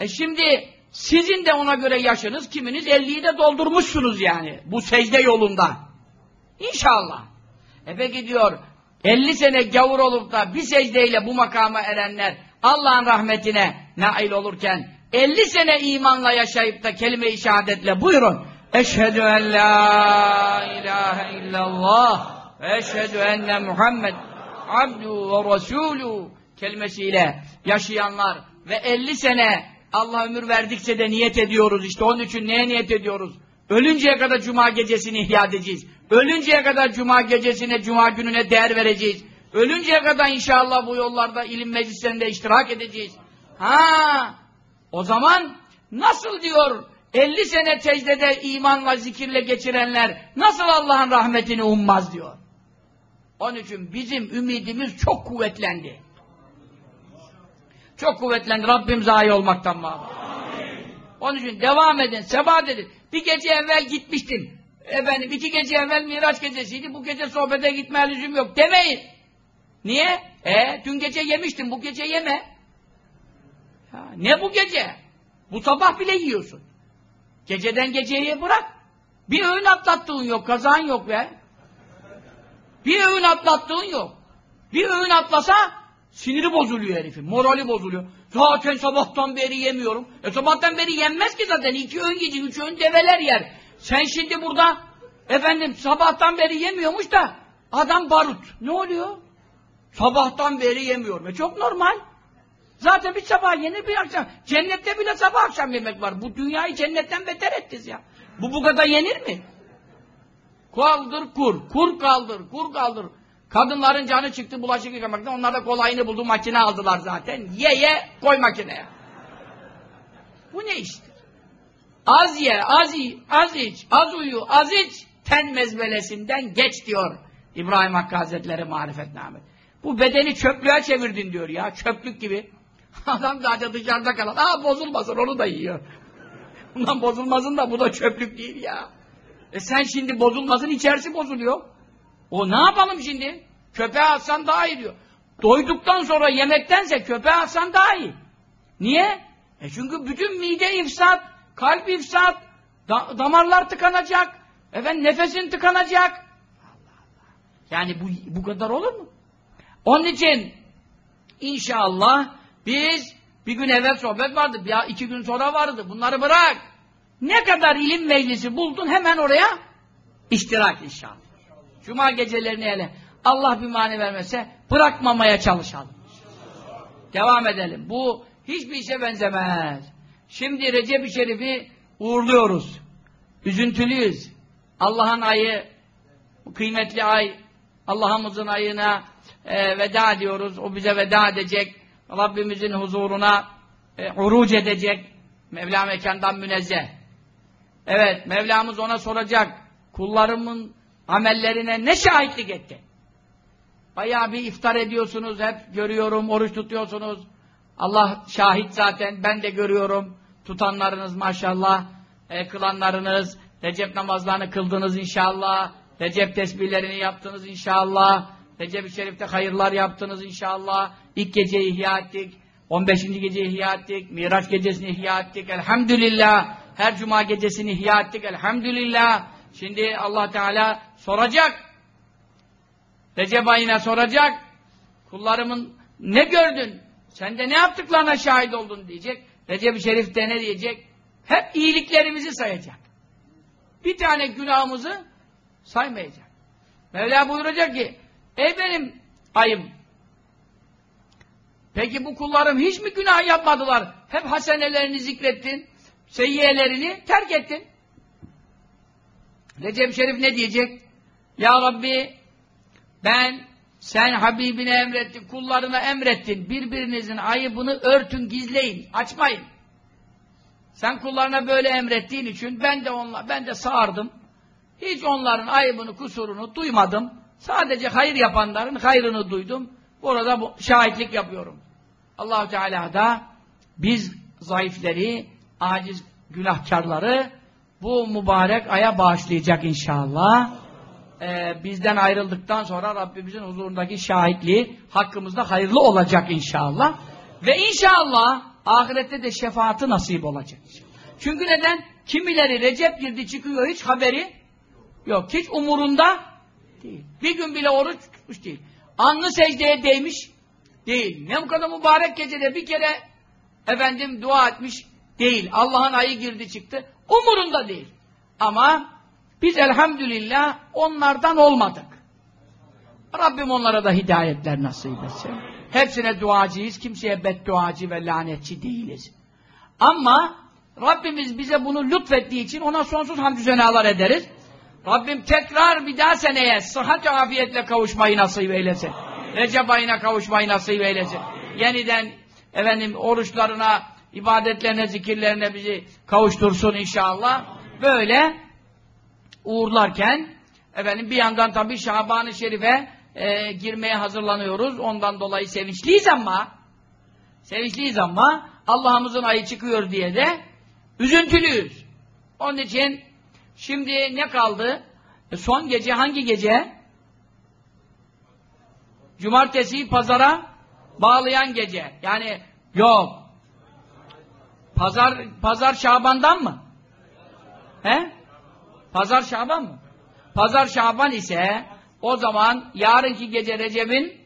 Speaker 1: E şimdi sizin de ona göre yaşınız, kiminiz 50'yi de doldurmuşsunuz yani. Bu secde yolunda. İnşallah. E peki diyor, 50 sene gavur olup da bir secdeyle bu makama erenler Allah'ın rahmetine nail olurken 50 sene imanla yaşayıp da kelime-i şehadetle buyurun Eşhedü en la ilahe illallah ve eşhedü enne Muhammed abdu ve resulü kelimesiyle yaşayanlar ve 50 sene Allah ömür verdikçe de niyet ediyoruz. İşte onun için neye niyet ediyoruz? Ölünceye kadar cuma gecesini ihya edeceğiz. Ölünceye kadar cuma gecesine, cuma gününe değer vereceğiz. Ölünceye kadar inşallah bu yollarda ilim meclislerinde iştirak edeceğiz. Ha! O zaman nasıl diyor 50 sene secdede imanla zikirle geçirenler nasıl Allah'ın rahmetini ummaz diyor. Onun için bizim ümidimiz çok kuvvetlendi. Çok kuvvetlendi. Rabbim zayi olmaktan mağdur. Onun için devam edin, sebat edin. Bir gece evvel gitmiştin. Efendim iki gece evvel Miraç gecesiydi. Bu gece sohbete gitme lüzum yok demeyin. Niye? E dün gece yemiştin. Bu gece yeme. Ha, ne bu gece? Bu sabah bile yiyorsun. Geceden geceye bırak. Bir öğün atlattığın yok, kazan yok be. Bir öğün atlattığın yok. Bir öğün atlasa siniri bozuluyor herifin, morali bozuluyor. Zaten sabahtan beri yemiyorum. E sabahtan beri yenmez ki zaten. iki öğün gece, üç öğün develer yer. Sen şimdi burada efendim sabahtan beri yemiyormuş da adam barut. Ne oluyor? Sabahtan beri yemiyorum. E çok normal. Zaten bir sabah yeni bir akşam. Cennette bile sabah akşam yemek var. Bu dünyayı cennetten beter ettiniz ya. Bu bu kadar yenir mi? Kaldır kur, kur kaldır, kur kaldır. Kadınların canı çıktı bulaşık yıkamaktan. Onlar da kolayını buldu makine aldılar zaten. Ye ye koy makineye. Bu ne iştir? Az ye, az iç, az iç, az uyu, az iç. Ten mezbelesinden geç diyor İbrahim Hakkı Hazretleri marifetname. Bu bedeni çöplüğe çevirdin diyor ya. Çöplük gibi. Adam zaten dışarıda kalan. Aa bozulmasın onu da yiyor. Bundan bozulmasın da bu da çöplük değil ya. E sen şimdi bozulmasın içerisi bozuluyor. O ne yapalım şimdi? Köpeğe atsan daha iyi diyor. Doyduktan sonra yemektense köpeğe atsan daha iyi. Niye? E çünkü bütün mide ifsat, kalp ifsat, da damarlar tıkanacak, efendim nefesin tıkanacak. Yani bu, bu kadar olur mu? Onun için inşallah biz bir gün evvel sohbet vardı, ya iki gün sonra vardı. Bunları bırak. Ne kadar ilim meclisi buldun hemen oraya iştirak inşallah. Cuma gecelerini hele Allah bir mani vermese bırakmamaya çalışalım. Devam edelim. Bu hiçbir işe benzemez. Şimdi Recep-i Şerif'i uğurluyoruz. Üzüntülüyüz. Allah'ın ayı, kıymetli ay, Allah'ımızın ayına e, veda diyoruz. O bize veda edecek. Rabbimizin huzuruna e, huruc edecek. Mevla mekandan münezzeh. Evet, Mevlamız ona soracak. Kullarımın amellerine ne şahitlik etti? Bayağı bir iftar ediyorsunuz, hep görüyorum, oruç tutuyorsunuz. Allah şahit zaten, ben de görüyorum. Tutanlarınız maşallah, e, kılanlarınız, Recep namazlarını kıldınız inşallah, Recep tesbihlerini yaptınız inşallah, Recep-i Şerif'te hayırlar yaptınız inşallah, İlk geceyi ihya ettik. 15. gece ihya ettik. Miraç gecesini ihya ettik. Elhamdülillah. Her cuma gecesini ihya ettik. Elhamdülillah. Şimdi Allah Teala soracak. Recep ayına soracak. Kullarımın ne gördün? Sen de ne yaptıklarına şahit oldun diyecek. Recep-i Şerif de ne diyecek? Hep iyiliklerimizi sayacak. Bir tane günahımızı saymayacak. Mevla buyuracak ki, ey benim ayım, Peki bu kullarım hiç mi günah yapmadılar? Hep hasenelerini zikrettin, seyyiyelerini terk ettin. Recep Şerif ne diyecek? Ya Rabbi ben sen Habibine emrettin, kullarına emrettin. Birbirinizin ayıbını örtün, gizleyin, açmayın. Sen kullarına böyle emrettiğin için ben de onla, ben de sağardım. Hiç onların ayıbını, kusurunu duymadım. Sadece hayır yapanların hayrını duydum. Burada bu, şahitlik yapıyorum. Allah Teala da biz zayıfleri, aciz günahkarları bu mübarek aya bağışlayacak inşallah. Ee, bizden ayrıldıktan sonra Rabbimizin huzurundaki şahitliği hakkımızda hayırlı olacak inşallah. Ve inşallah ahirette de şefaati nasip olacak. Çünkü neden? Kimileri Recep girdi çıkıyor hiç haberi yok. Hiç umurunda değil. Bir gün bile oruç tutmuş değil. Anlı secdeye değmiş değil. Ne bu kadar mübarek gecede bir kere efendim dua etmiş değil. Allah'ın ayı girdi çıktı. Umurunda değil. Ama biz elhamdülillah onlardan olmadık. Rabbim onlara da hidayetler nasip etsin. Hepsine duacıyız. Kimseye bedduacı ve lanetçi değiliz. Ama Rabbimiz bize bunu lütfettiği için ona sonsuz hamdü senalar ederiz. Rabbim tekrar bir daha seneye sıhhat afiyetle kavuşmayı nasip eylesin. Recep ayına kavuşmayı nasip eylesin. Yeniden efendim oruçlarına, ibadetlerine, zikirlerine bizi kavuştursun inşallah. Böyle uğurlarken efendim bir yandan tabii Şaban-ı Şerif'e e, girmeye hazırlanıyoruz. Ondan dolayı sevinçliyiz ama sevinçliyiz ama Allah'ımızın ayı çıkıyor diye de üzüntülüyüz. Onun için Şimdi ne kaldı? E son gece hangi gece? Cumartesi pazara bağlayan gece. Yani yok. Pazar pazar Şaban'dan mı? He? Pazar Şaban mı? Pazar Şaban ise o zaman yarınki gece Recep'in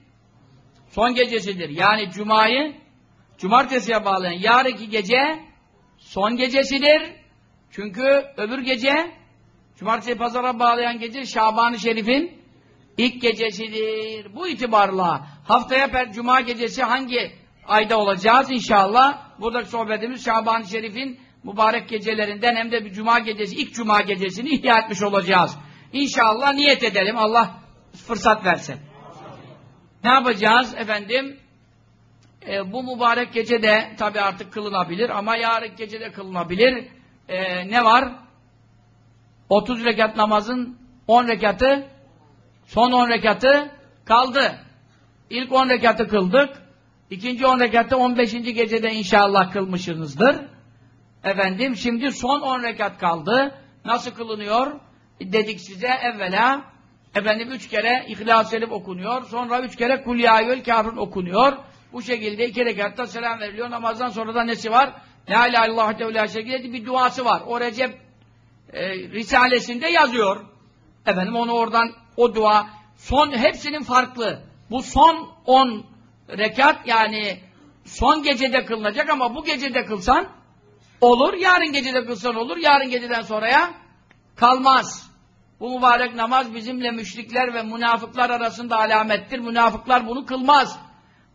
Speaker 1: son gecesidir. Yani Cuma'yı Cumartesi'ye bağlayan yarınki gece son gecesidir. Çünkü öbür gece Cumartesi pazara bağlayan gece Şaban-ı Şerif'in ilk gecesidir. Bu itibarla haftaya per cuma gecesi hangi ayda olacağız inşallah. Buradaki sohbetimiz Şaban-ı Şerif'in mübarek gecelerinden hem de bir cuma gecesi, ilk cuma gecesini ihya etmiş olacağız. İnşallah niyet edelim. Allah fırsat versin. Ne yapacağız efendim? E, bu mübarek gecede tabi artık kılınabilir ama yarın gecede kılınabilir. E, ne var? 30 rekat namazın 10 rekatı son 10 rekatı kaldı. İlk 10 rekatı kıldık. İkinci 10 rekatı 15. gecede inşallah kılmışsınızdır. Efendim şimdi son 10 rekat kaldı. Nasıl kılınıyor? Dedik size evvela efendim üç kere İhlas-ı Elif okunuyor. Sonra üç kere Kulyayül Kafirun okunuyor. Bu şekilde iki rekatta selam veriliyor. Namazdan sonra da nesi var? La ilahe illallah teala şekilde bir duası var. O Recep e, risalesinde yazıyor. Efendim onu oradan o dua son hepsinin farklı. Bu son on rekat yani son gecede kılınacak ama bu gecede kılsan olur. Yarın gecede kılsan olur. Yarın geceden sonraya kalmaz. Bu mübarek namaz bizimle müşrikler ve münafıklar arasında alamettir. Münafıklar bunu kılmaz.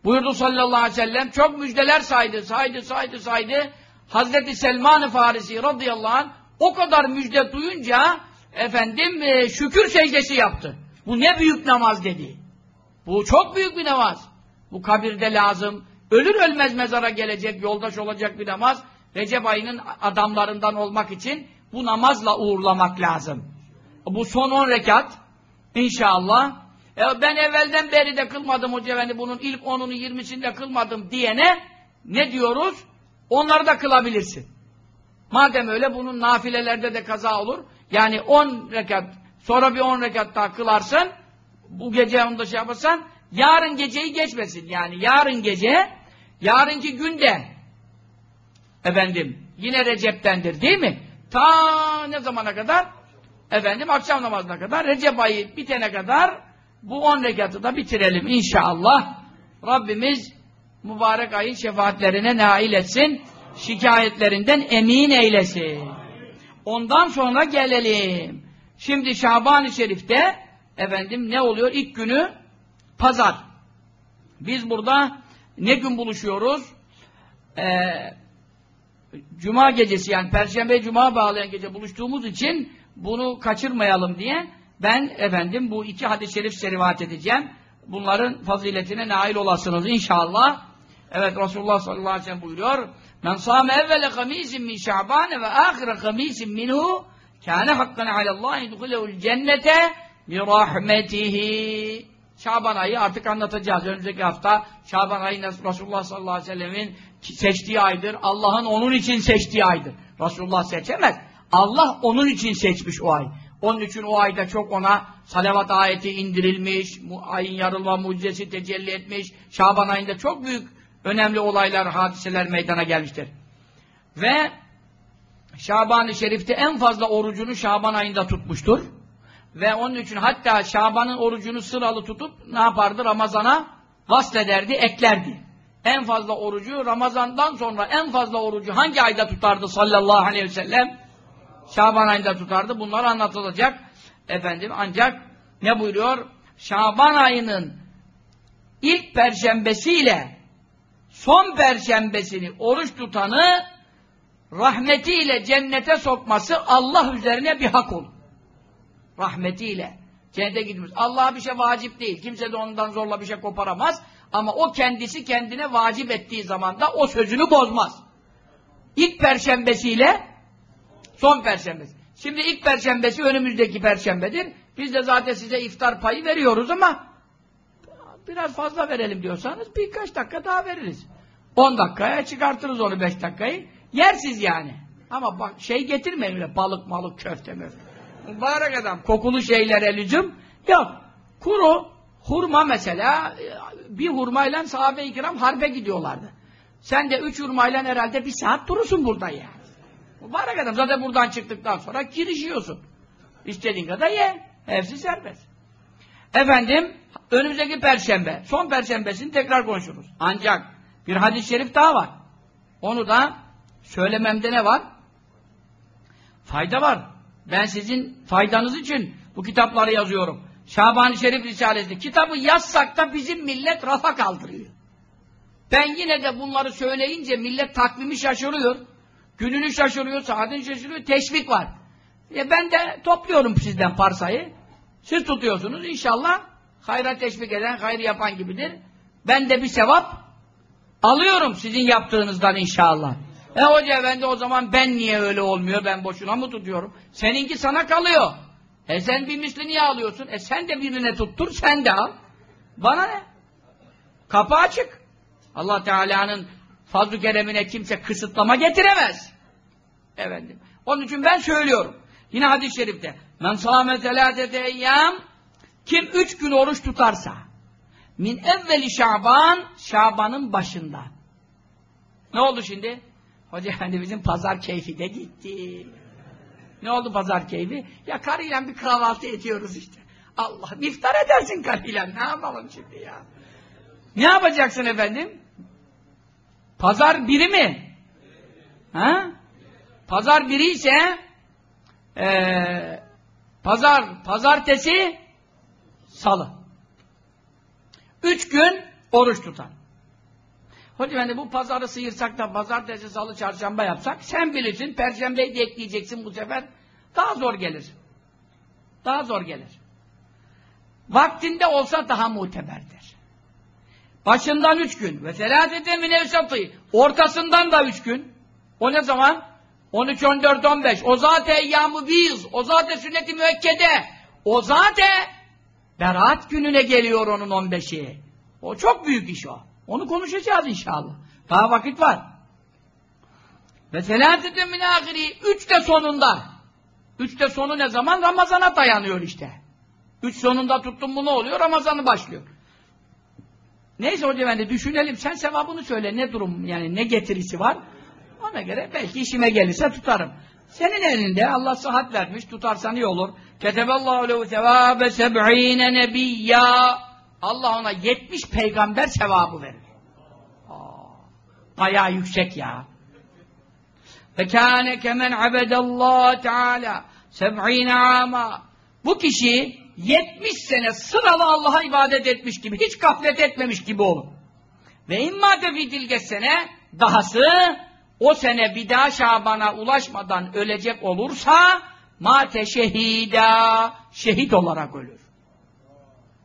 Speaker 1: Buyurdu sallallahu aleyhi ve sellem. Çok müjdeler saydı, saydı, saydı, saydı. Hazreti Selman-ı Farisi radıyallahu anh o kadar müjde duyunca efendim e, şükür secdesi yaptı. Bu ne büyük namaz dedi. Bu çok büyük bir namaz. Bu kabirde lazım. Ölür ölmez mezara gelecek, yoldaş olacak bir namaz. Recep ayının adamlarından olmak için bu namazla uğurlamak lazım. Bu son on rekat inşallah. E ben evvelden beri de kılmadım hoca efendi bunun ilk onunu yirmisinde kılmadım diyene ne diyoruz? Onları da kılabilirsin. Madem öyle bunun nafilelerde de kaza olur. Yani 10 rekat, sonra bir 10 rekat daha kılarsın. Bu gece onu da şey yaparsan, yarın geceyi geçmesin. Yani yarın gece, yarınki günde efendim yine Recep'tendir değil mi? Ta ne zamana kadar? Efendim akşam namazına kadar, Recep ayı bitene kadar bu 10 rekatı da bitirelim inşallah. Rabbimiz mübarek ayın şefaatlerine nail etsin şikayetlerinden emin eylesin. Ondan sonra gelelim. Şimdi Şaban-ı Şerif'te efendim ne oluyor? İlk günü pazar. Biz burada ne gün buluşuyoruz? Ee, Cuma gecesi yani Perşembe Cuma bağlayan gece buluştuğumuz için bunu kaçırmayalım diye ben efendim bu iki hadis-i şerif serivat edeceğim. Bunların faziletine nail olasınız inşallah. Evet Resulullah sallallahu aleyhi ve sellem buyuruyor. Men sâme evvele gamîzin min şa'bâne ve âhire gamîzin minhu kâne hakkan alallâhi dukûlevul cennete bi rahmetihi. Şaban ayı artık anlatacağız. Önümüzdeki hafta Şaban ayı Resulullah sallallahu aleyhi ve sellemin seçtiği aydır. Allah'ın onun için seçtiği aydır. Resulullah seçemez. Allah onun için seçmiş o ay. Onun için o ayda çok ona salavat ayeti indirilmiş, ayın yarılma mucizesi tecelli etmiş. Şaban ayında çok büyük önemli olaylar, hadiseler meydana gelmiştir. Ve Şaban-ı Şerif'te en fazla orucunu Şaban ayında tutmuştur. Ve onun için hatta Şaban'ın orucunu sıralı tutup ne yapardı? Ramazan'a vaslederdi, eklerdi. En fazla orucu Ramazan'dan sonra en fazla orucu hangi ayda tutardı sallallahu aleyhi ve sellem? Şaban ayında tutardı. Bunlar anlatılacak. Efendim ancak ne buyuruyor? Şaban ayının ilk perşembesiyle son perşembesini oruç tutanı rahmetiyle cennete sokması Allah üzerine bir hak olur. Rahmetiyle. Cennete gidiyoruz. Allah'a bir şey vacip değil. Kimse de ondan zorla bir şey koparamaz. Ama o kendisi kendine vacip ettiği zaman da o sözünü bozmaz. İlk perşembesiyle son perşembesi. Şimdi ilk perşembesi önümüzdeki perşembedir. Biz de zaten size iftar payı veriyoruz ama biraz fazla verelim diyorsanız birkaç dakika daha veririz. 10 dakikaya çıkartırız onu 5 dakikayı. Yersiz yani. Ama bak şey getirmeyin öyle balık malık köfte mi? Mübarek adam kokulu şeylere lüzum yok. Kuru hurma mesela e, bir hurmayla sahabe-i kiram harbe gidiyorlardı. Sen de 3 hurmayla herhalde bir saat durursun burada yani. Mübarek adam zaten buradan çıktıktan sonra girişiyorsun. İstediğin kadar ye. Hepsi serbest. Efendim önümüzdeki perşembe son perşembesini tekrar konuşuruz. Ancak bir hadis-i şerif daha var. Onu da söylememde ne var? Fayda var. Ben sizin faydanız için bu kitapları yazıyorum. Şaban-ı Şerif Risalesi. Kitabı yazsak da bizim millet rafa kaldırıyor. Ben yine de bunları söyleyince millet takvimi şaşırıyor. Gününü şaşırıyor, saatini şaşırıyor. Teşvik var. E ben de topluyorum sizden parsayı. Siz tutuyorsunuz. İnşallah hayra teşvik eden, hayır yapan gibidir. Ben de bir sevap, Alıyorum sizin yaptığınızdan inşallah. E hoca efendi o zaman ben niye öyle olmuyor, ben boşuna mı tutuyorum? Seninki sana kalıyor. E sen bir misli niye alıyorsun? E sen de birine tuttur, sen de al. Bana ne? Kapı açık. Allah Teala'nın fazl-ı keremine kimse kısıtlama getiremez. Efendim. Onun için ben söylüyorum. Yine hadis-i şerifte. Men sâme zelâdete eyyâm Kim üç gün oruç tutarsa Min evveli Şaban, Şaban'ın başında. Ne oldu şimdi? Hoca efendi bizim pazar keyfi de gitti. Ne oldu pazar keyfi? Ya karıyla bir kahvaltı ediyoruz işte. Allah, iftar edersin karıyla. Ne yapalım şimdi ya? Ne yapacaksın efendim? Pazar biri mi? Ha? Pazar biri ise e, pazar, pazartesi salı. Üç gün oruç tutar. Hocam yani bu pazarı sıyırsak da pazartesi, salı, çarşamba yapsak sen bilirsin perşembeyi de ekleyeceksin bu sefer. Daha zor gelir. Daha zor gelir. Vaktinde olsa daha muteberdir. Başından üç gün. Ve selâsete minevşatı. Ortasından da üç gün. O ne zaman? 13, 14, 15. O zate eyyâmü biz. O zate sünnet-i müekkede. O zate Berat gününe geliyor onun 15'i. O çok büyük iş o. Onu konuşacağız inşallah. Daha vakit var. Ve selâsete min ahiri. Üç de sonunda. Üç de sonu ne zaman? Ramazana dayanıyor işte. Üç sonunda tuttum mu ne oluyor? Ramazanı başlıyor. Neyse hocam ben de düşünelim. Sen sevabını söyle. Ne durum yani ne getirisi var? Ona göre belki işime gelirse tutarım. Senin elinde Allah sıhhat vermiş, tutarsan iyi olur. Keteballahu lehu sevâbe seb'îne nebiyyâ. Allah ona 70 peygamber sevabı verir. Baya yüksek ya. Ve kâne kemen abedallâh teâlâ seb'îne âmâ. Bu kişi 70 sene sıralı Allah'a ibadet etmiş gibi, hiç gaflet etmemiş gibi olur. Ve imma tefidilge sene dahası o sene bir daha Şaban'a ulaşmadan ölecek olursa mate şehida şehit olarak ölür.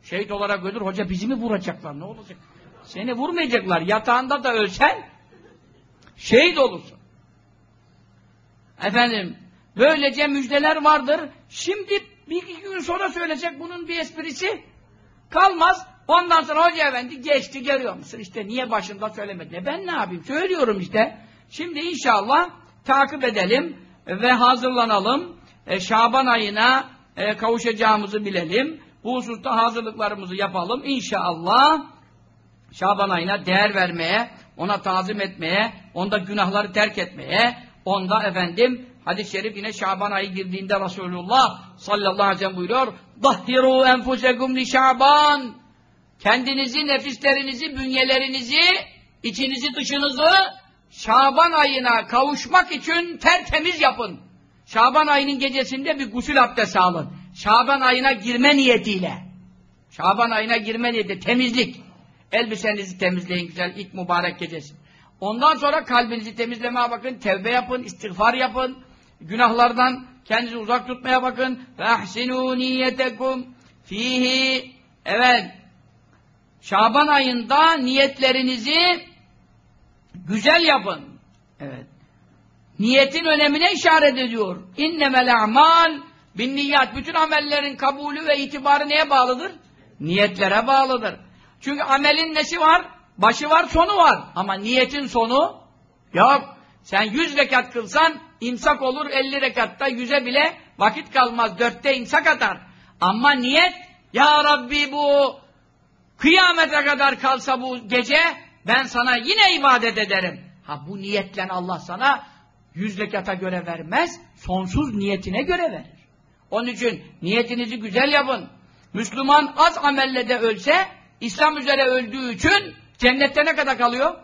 Speaker 1: Şehit olarak ölür. Hoca bizi mi vuracaklar? Ne olacak? Seni vurmayacaklar. Yatağında da ölsen şehit olursun. Efendim böylece müjdeler vardır. Şimdi bir iki gün sonra söyleyecek bunun bir esprisi kalmaz. Ondan sonra hoca efendi geçti görüyor musun? İşte niye başında söylemedi? E ben ne yapayım? Söylüyorum işte. Şimdi inşallah takip edelim ve hazırlanalım. E, Şaban ayına e, kavuşacağımızı bilelim. Bu hususta hazırlıklarımızı yapalım. İnşallah Şaban ayına değer vermeye, ona tazim etmeye, onda günahları terk etmeye, onda efendim hadis-i şerif yine Şaban ayı girdiğinde Resulullah sallallahu aleyhi ve sellem buyuruyor Dahhiru enfusekum li Şaban Kendinizi, nefislerinizi, bünyelerinizi, içinizi, dışınızı Şaban ayına kavuşmak için tertemiz yapın. Şaban ayının gecesinde bir gusül abdesti alın. Şaban ayına girme niyetiyle. Şaban ayına girme niyeti temizlik. Elbisenizi temizleyin güzel ilk mübarek gecesi. Ondan sonra kalbinizi temizlemeye bakın, tevbe yapın, istiğfar yapın. Günahlardan kendinizi uzak tutmaya bakın. Vehsinu niyetekum fihi. Evet. Şaban ayında niyetlerinizi Güzel yapın. Evet. Niyetin önemine işaret ediyor. İnnemel a'mal bin niyat. Bütün amellerin kabulü ve itibarı neye bağlıdır? Niyetlere bağlıdır. Çünkü amelin nesi var? Başı var, sonu var. Ama niyetin sonu yok. Sen yüz rekat kılsan imsak olur elli rekatta yüze bile vakit kalmaz. Dörtte imsak atar. Ama niyet ya Rabbi bu kıyamete kadar kalsa bu gece ben sana yine ibadet ederim. Ha bu niyetle Allah sana yüz rekata göre vermez, sonsuz niyetine göre verir. Onun için niyetinizi güzel yapın. Müslüman az amelle de ölse, İslam üzere öldüğü için cennette ne kadar kalıyor?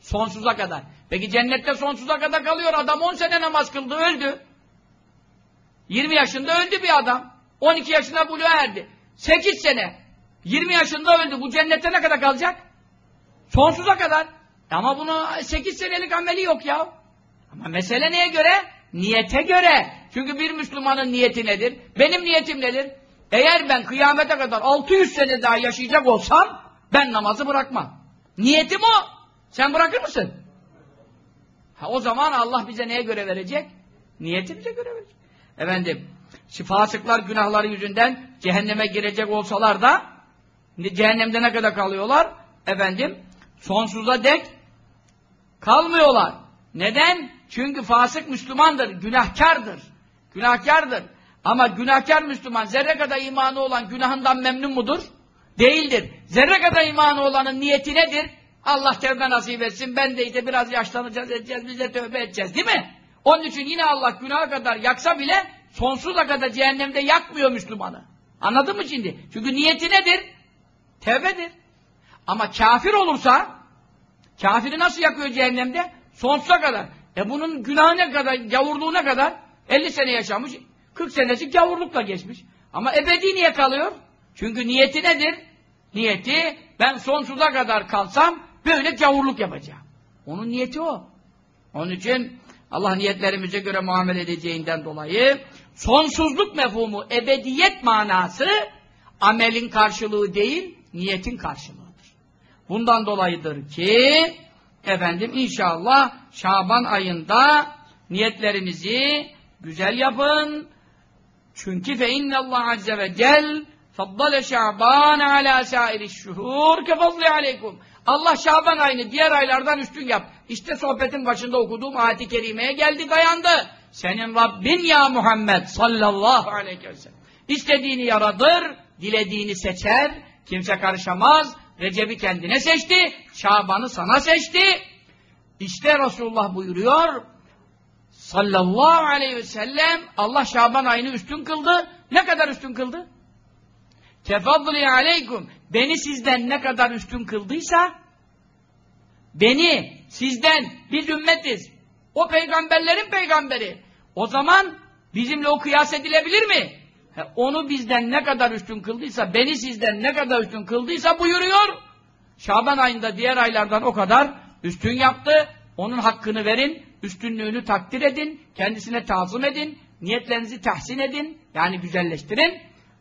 Speaker 1: Sonsuza kadar. Peki cennette sonsuza kadar kalıyor. Adam 10 sene namaz kıldı, öldü. 20 yaşında öldü bir adam. 12 yaşında buluğa erdi. 8 sene. 20 yaşında öldü. Bu cennette ne kadar kalacak? Sonsuza kadar. Ama bunu 8 senelik ameli yok ya. Ama mesele neye göre? Niyete göre. Çünkü bir Müslümanın niyeti nedir? Benim niyetim nedir? Eğer ben kıyamete kadar 600 sene daha yaşayacak olsam ben namazı bırakmam. Niyetim o. Sen bırakır mısın? Ha, o zaman Allah bize neye göre verecek? Niyetimize göre verecek. Efendim, fasıklar günahları yüzünden cehenneme girecek olsalar da cehennemde ne kadar kalıyorlar? Efendim, Sonsuza dek kalmıyorlar. Neden? Çünkü fasık Müslümandır, günahkardır. Günahkardır. Ama günahkar Müslüman zerre kadar imanı olan günahından memnun mudur? Değildir. Zerre kadar imanı olanın niyeti nedir? Allah tevbe nasip etsin, ben de işte biraz yaşlanacağız, edeceğiz, biz de tövbe edeceğiz değil mi? Onun için yine Allah günaha kadar yaksa bile sonsuza kadar cehennemde yakmıyor Müslümanı. Anladın mı şimdi? Çünkü niyeti nedir? Tevbedir. Ama kafir olursa kafiri nasıl yakıyor cehennemde? Sonsuza kadar. E bunun günahı ne kadar, gavurluğuna kadar 50 sene yaşamış, 40 senesi gavurlukla geçmiş. Ama ebedi niye kalıyor? Çünkü niyeti nedir? Niyeti ben sonsuza kadar kalsam böyle gavurluk yapacağım. Onun niyeti o. Onun için Allah niyetlerimize göre muamele edeceğinden dolayı sonsuzluk mefhumu, ebediyet manası amelin karşılığı değil, niyetin karşılığı. Bundan dolayıdır ki efendim inşallah Şaban ayında niyetlerinizi güzel yapın. Çünkü fe innallah azze ve cel faddale Şaban ala sairi şuhur ke fadli aleykum. Allah Şaban ayını diğer aylardan üstün yap. İşte sohbetin başında okuduğum ayet-i kerimeye geldi dayandı. Senin Rabbin ya Muhammed sallallahu aleyhi ve sellem. İstediğini yaradır, dilediğini seçer, kimse karışamaz, Recep'i kendine seçti, Şaban'ı sana seçti. İşte Resulullah buyuruyor, sallallahu aleyhi ve sellem, Allah Şaban ayını üstün kıldı. Ne kadar üstün kıldı? Tefaddülü aleykum, beni sizden ne kadar üstün kıldıysa, beni sizden, biz ümmetiz, o peygamberlerin peygamberi, o zaman bizimle o kıyas edilebilir mi? E, onu bizden ne kadar üstün kıldıysa, beni sizden ne kadar üstün kıldıysa buyuruyor. Şaban ayında diğer aylardan o kadar üstün yaptı. Onun hakkını verin, üstünlüğünü takdir edin, kendisine tazım edin, niyetlerinizi tahsin edin, yani güzelleştirin.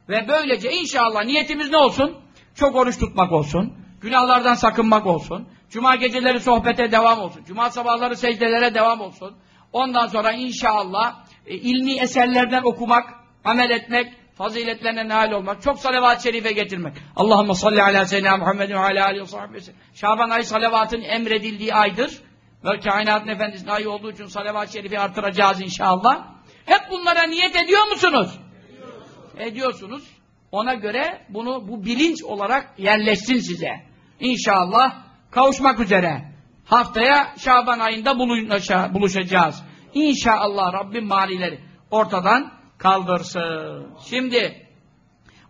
Speaker 1: Ve böylece inşallah niyetimiz ne olsun? Çok oruç tutmak olsun, günahlardan sakınmak olsun, cuma geceleri sohbete devam olsun, cuma sabahları secdelere devam olsun. Ondan sonra inşallah e, ilmi eserlerden okumak, amel etmek, faziletlerine nail olmak, çok salavat-ı şerife getirmek. Allahümme salli ala seyyidina Muhammedin ve ala aleyhi ve sahbihi Şaban ayı salavatın emredildiği aydır. Ve kainatın efendisinin ayı olduğu için salavat-ı şerifi artıracağız inşallah. Hep bunlara niyet ediyor musunuz? Ediyoruz. Ediyorsunuz. Ona göre bunu bu bilinç olarak yerleşsin size. İnşallah kavuşmak üzere. Haftaya Şaban ayında buluşacağız. İnşallah Rabbim malileri ortadan kaldırsın. Şimdi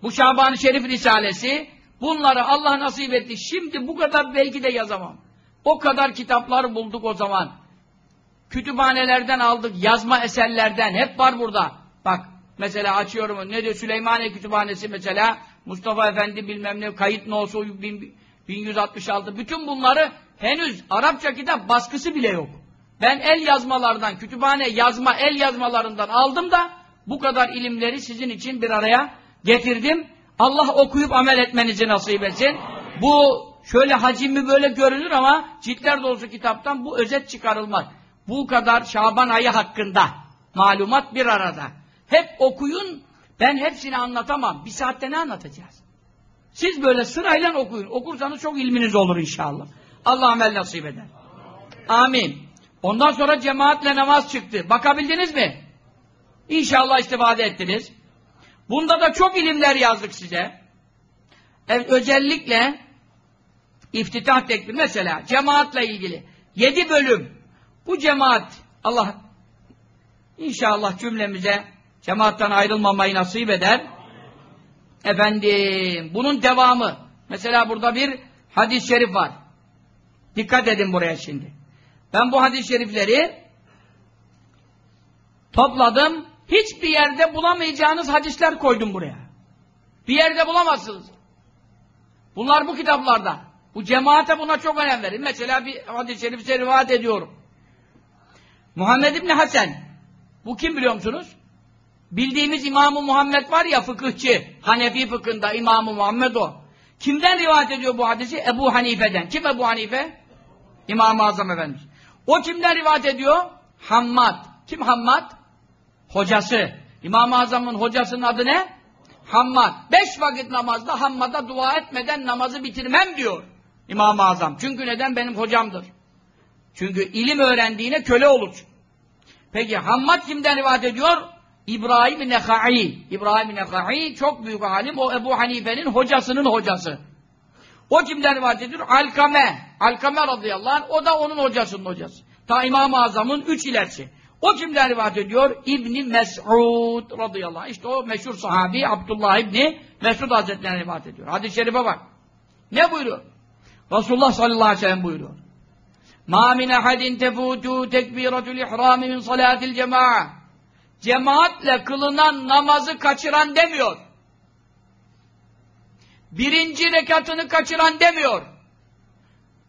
Speaker 1: bu Şaban-ı Şerif Risalesi bunları Allah nasip etti. Şimdi bu kadar belki de yazamam. O kadar kitaplar bulduk o zaman. Kütüphanelerden aldık, yazma eserlerden. Hep var burada. Bak mesela açıyorum. Ne diyor Süleymaniye Kütüphanesi mesela. Mustafa Efendi bilmem ne kayıt nosu 1166. Bütün bunları henüz Arapça kitap baskısı bile yok. Ben el yazmalardan, kütüphane yazma el yazmalarından aldım da bu kadar ilimleri sizin için bir araya getirdim. Allah okuyup amel etmenizi nasip etsin. Bu şöyle hacimi böyle görünür ama ciltler dolusu kitaptan bu özet çıkarılmaz. Bu kadar Şaban ayı hakkında malumat bir arada. Hep okuyun, ben hepsini anlatamam. Bir saatte ne anlatacağız? Siz böyle sırayla okuyun. Okursanız çok ilminiz olur inşallah. Allah amel nasip eder. Amin. Ondan sonra cemaatle namaz çıktı. Bakabildiniz mi? İnşallah istifade ettiniz. Bunda da çok ilimler yazdık size. Evet, özellikle iftitah tekbir mesela cemaatle ilgili. Yedi bölüm. Bu cemaat Allah inşallah cümlemize cemaatten ayrılmamayı nasip eder. Efendim bunun devamı. Mesela burada bir hadis-i şerif var. Dikkat edin buraya şimdi. Ben bu hadis-i şerifleri topladım Hiçbir yerde bulamayacağınız hadisler koydum buraya. Bir yerde bulamazsınız. Bunlar bu kitaplarda. Bu cemaate buna çok önem verin. Mesela bir hadis-i şerifse rivayet ediyorum. Muhammed İbni Hasan. Bu kim biliyor musunuz? Bildiğimiz i̇mam Muhammed var ya fıkıhçı. Hanefi fıkında i̇mam Muhammed o. Kimden rivayet ediyor bu hadisi? Ebu Hanife'den. Kim Ebu Hanife? İmam-ı Azam Efendimiz. O kimden rivayet ediyor? Hammad. Kim Hammad? hocası. İmam-ı Azam'ın hocasının adı ne? Hammad. Beş vakit namazda Hammad'a dua etmeden namazı bitirmem diyor İmam-ı Azam. Çünkü neden? Benim hocamdır. Çünkü ilim öğrendiğine köle olur. Peki Hammad kimden rivayet ediyor? İbrahim-i Nekai. İbrahim-i Nekai çok büyük alim. O Ebu Hanife'nin hocasının hocası. O kimden rivayet ediyor? Alkame. Alkame radıyallahu anh. O da onun hocasının hocası. Ta İmam-ı Azam'ın üç ilerisi. O kimden rivayet ediyor? İbni Mes'ud radıyallahu anh. İşte o meşhur sahabi Abdullah İbni Mes'ud Hazretleri'ne rivayet ediyor. Hadis-i şerife bak. Ne buyuruyor? Resulullah sallallahu aleyhi ve sellem buyuruyor. مَا مِنْ اَحَدٍ تَفُوتُوا تَكْبِيرَةُ الْاِحْرَامِ min صَلَاتِ الْجَمَاعَ Cemaatle kılınan namazı kaçıran demiyor. Birinci rekatını kaçıran demiyor.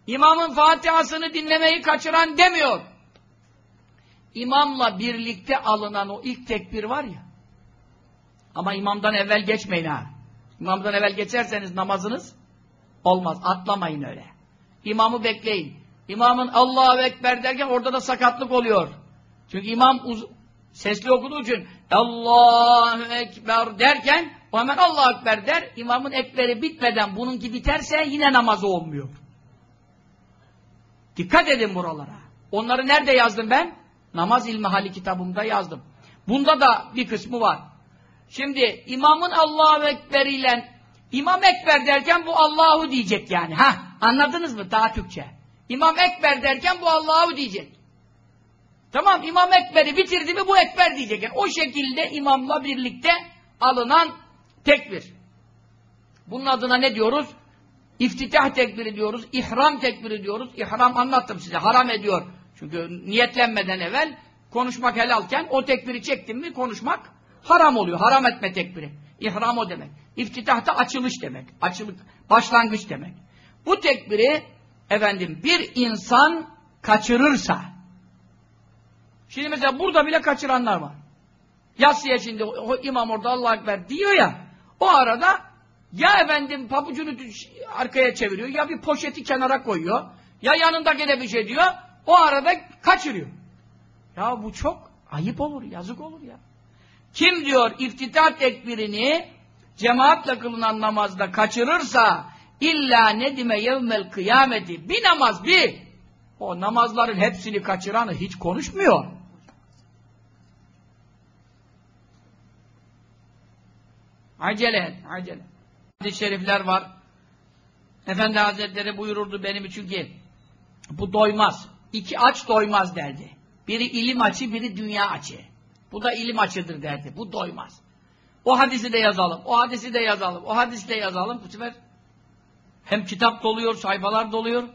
Speaker 1: İmamın Fatiha'sını dinlemeyi kaçıran demiyor imamla birlikte alınan o ilk tekbir var ya ama imamdan evvel geçmeyin ha. İmamdan evvel geçerseniz namazınız olmaz. Atlamayın öyle. İmamı bekleyin. İmamın Allahu Ekber derken orada da sakatlık oluyor. Çünkü imam sesli okuduğu için Allahu Ekber derken o hemen Allahu Ekber der. İmamın ekberi bitmeden bununki biterse yine namazı olmuyor. Dikkat edin buralara. Onları nerede yazdım ben? Namaz ilmi hali kitabımda yazdım. Bunda da bir kısmı var. Şimdi imamın Allahu Ekber ile İmam Ekber derken bu Allahu diyecek yani. ha Anladınız mı? Daha Türkçe. İmam Ekber derken bu Allahu diyecek. Tamam İmam Ekber'i bitirdi mi bu Ekber diyecek. Yani o şekilde imamla birlikte alınan tekbir. Bunun adına ne diyoruz? İftitah tekbiri diyoruz, İhram tekbiri diyoruz. İhram anlattım size, haram ediyor. Çünkü niyetlenmeden evvel konuşmak helalken o tekbiri çektin mi konuşmak haram oluyor. Haram etme tekbiri. İhram o demek. İftitahta açılış demek. Açılık, başlangıç demek. Bu tekbiri efendim bir insan kaçırırsa şimdi mesela burada bile kaçıranlar var. Yatsıya şimdi o imam orada Allah Ekber diyor ya o arada ya efendim pabucunu arkaya çeviriyor ya bir poşeti kenara koyuyor ya yanındakine bir şey diyor o arada kaçırıyor. Ya bu çok ayıp olur, yazık olur ya. Kim diyor iftita tekbirini cemaatle kılınan namazda kaçırırsa illa nedime yevmel kıyameti bir namaz bir. O namazların hepsini kaçıranı hiç konuşmuyor. Acele et, acele. hadis şerifler var. Efendi Hazretleri buyururdu benim için ki bu doymaz iki aç doymaz derdi. Biri ilim açı, biri dünya açı. Bu da ilim açıdır derdi. Bu doymaz. O hadisi de yazalım, o hadisi de yazalım, o hadisi de yazalım. Bu sefer hem kitap doluyor, sayfalar doluyor.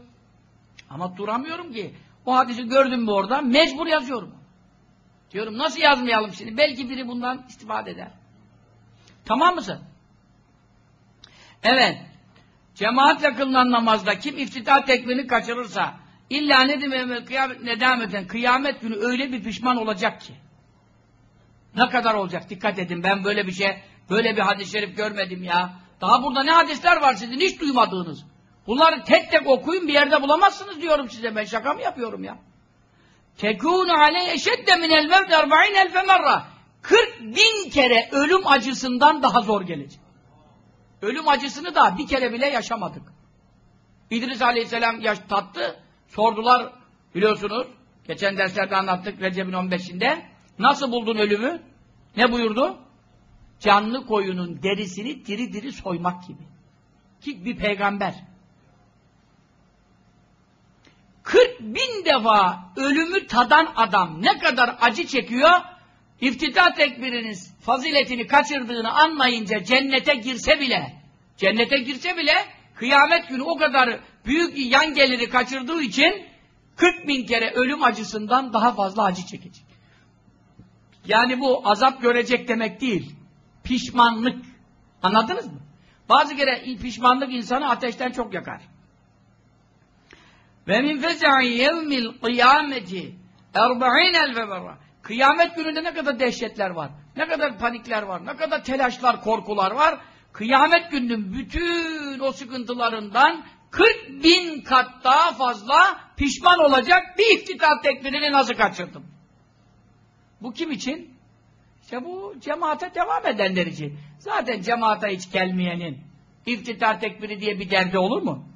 Speaker 1: Ama duramıyorum ki. O hadisi gördüm mü orada, mecbur yazıyorum. Diyorum nasıl yazmayalım şimdi? Belki biri bundan istifade eder. Tamam mısın? Evet. Cemaat kılınan namazda kim iftita tekbirini kaçırırsa İlla ne dememel kıyamet nedameten kıyamet günü öyle bir pişman olacak ki. Ne kadar olacak dikkat edin ben böyle bir şey böyle bir hadis-i şerif görmedim ya. Daha burada ne hadisler var sizin hiç duymadığınız. Bunları tek tek okuyun bir yerde bulamazsınız diyorum size ben şaka mı yapıyorum ya. Tekûnü aleyhe şedde minel mevd erba'in elfe merra. 40 bin kere ölüm acısından daha zor gelecek. Ölüm acısını da bir kere bile yaşamadık. İdris aleyhisselam yaş tattı, Sordular biliyorsunuz. Geçen derslerde anlattık Recep'in 15'inde. Nasıl buldun ölümü? Ne buyurdu? Canlı koyunun derisini diri diri soymak gibi. Ki bir peygamber. 40 bin defa ölümü tadan adam ne kadar acı çekiyor? İftita tekbiriniz faziletini kaçırdığını anlayınca cennete girse bile, cennete girse bile kıyamet günü o kadar büyük yan geliri kaçırdığı için 40 bin kere ölüm acısından daha fazla acı çekecek. Yani bu azap görecek demek değil. Pişmanlık. Anladınız mı? Bazı kere pişmanlık insanı ateşten çok yakar. Ve min feza'i yevmil kıyameti erba'in elfe berra. Kıyamet gününde ne kadar dehşetler var, ne kadar panikler var, ne kadar telaşlar, korkular var. Kıyamet gününün bütün o sıkıntılarından 40 bin kat daha fazla pişman olacak bir iftita tekbirini nasıl kaçırdım? Bu kim için? İşte bu cemaate devam edenler için. Zaten cemaate hiç gelmeyenin iftita tekbiri diye bir derdi olur mu?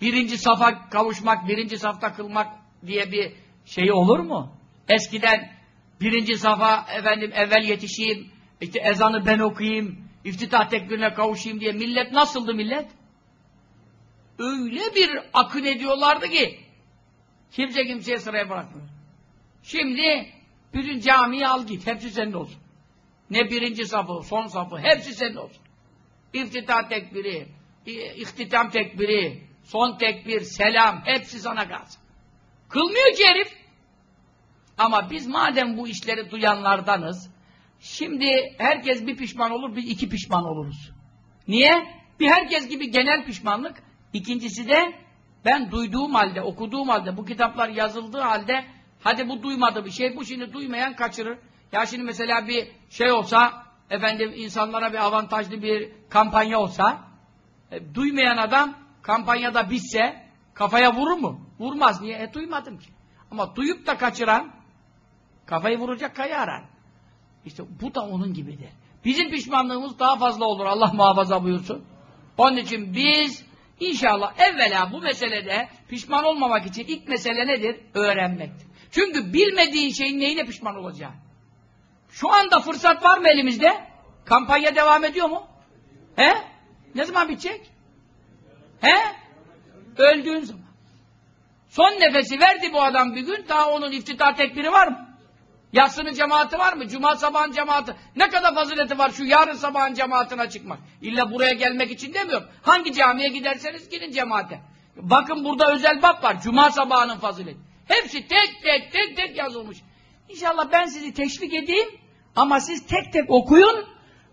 Speaker 1: Birinci safa kavuşmak, birinci safta kılmak diye bir şey olur mu? Eskiden birinci safa efendim evvel yetişeyim, işte ezanı ben okuyayım, iftitah tekbirine kavuşayım diye millet nasıldı millet? öyle bir akın ediyorlardı ki kimse kimseye sıraya bırakmıyor. Şimdi bütün camiyi al git. Hepsi senin olsun. Ne birinci sapı, son sapı. Hepsi senin olsun. İftita tekbiri, ihtitam tekbiri, son tekbir, selam. Hepsi sana kalsın. Kılmıyor ki herif. Ama biz madem bu işleri duyanlardanız, şimdi herkes bir pişman olur, bir iki pişman oluruz. Niye? Bir herkes gibi genel pişmanlık, İkincisi de ben duyduğum halde, okuduğum halde, bu kitaplar yazıldığı halde hadi bu duymadı bir şey, bu şimdi duymayan kaçırır. Ya şimdi mesela bir şey olsa, efendim insanlara bir avantajlı bir kampanya olsa, e, duymayan adam kampanyada bitse kafaya vurur mu? Vurmaz. Niye? E duymadım ki. Ama duyup da kaçıran kafayı vuracak kaya arar. İşte bu da onun gibidir. Bizim pişmanlığımız daha fazla olur. Allah muhafaza buyursun. Onun için biz İnşallah evvela bu meselede pişman olmamak için ilk mesele nedir? Öğrenmektir. Çünkü bilmediğin şeyin neyine pişman olacağı. Şu anda fırsat var mı elimizde? Kampanya devam ediyor mu? He? Ne zaman bitecek? He? Öldüğün zaman. Son nefesi verdi bu adam bir gün, daha onun iftitah tekbiri var mı? Yatsının cemaati var mı? Cuma sabahın cemaati. Ne kadar fazileti var şu yarın sabahın cemaatine çıkmak. İlla buraya gelmek için demiyorum. Hangi camiye giderseniz gidin cemaate. Bakın burada özel bab var. Cuma sabahının fazileti. Hepsi tek tek tek tek yazılmış. İnşallah ben sizi teşvik edeyim ama siz tek tek okuyun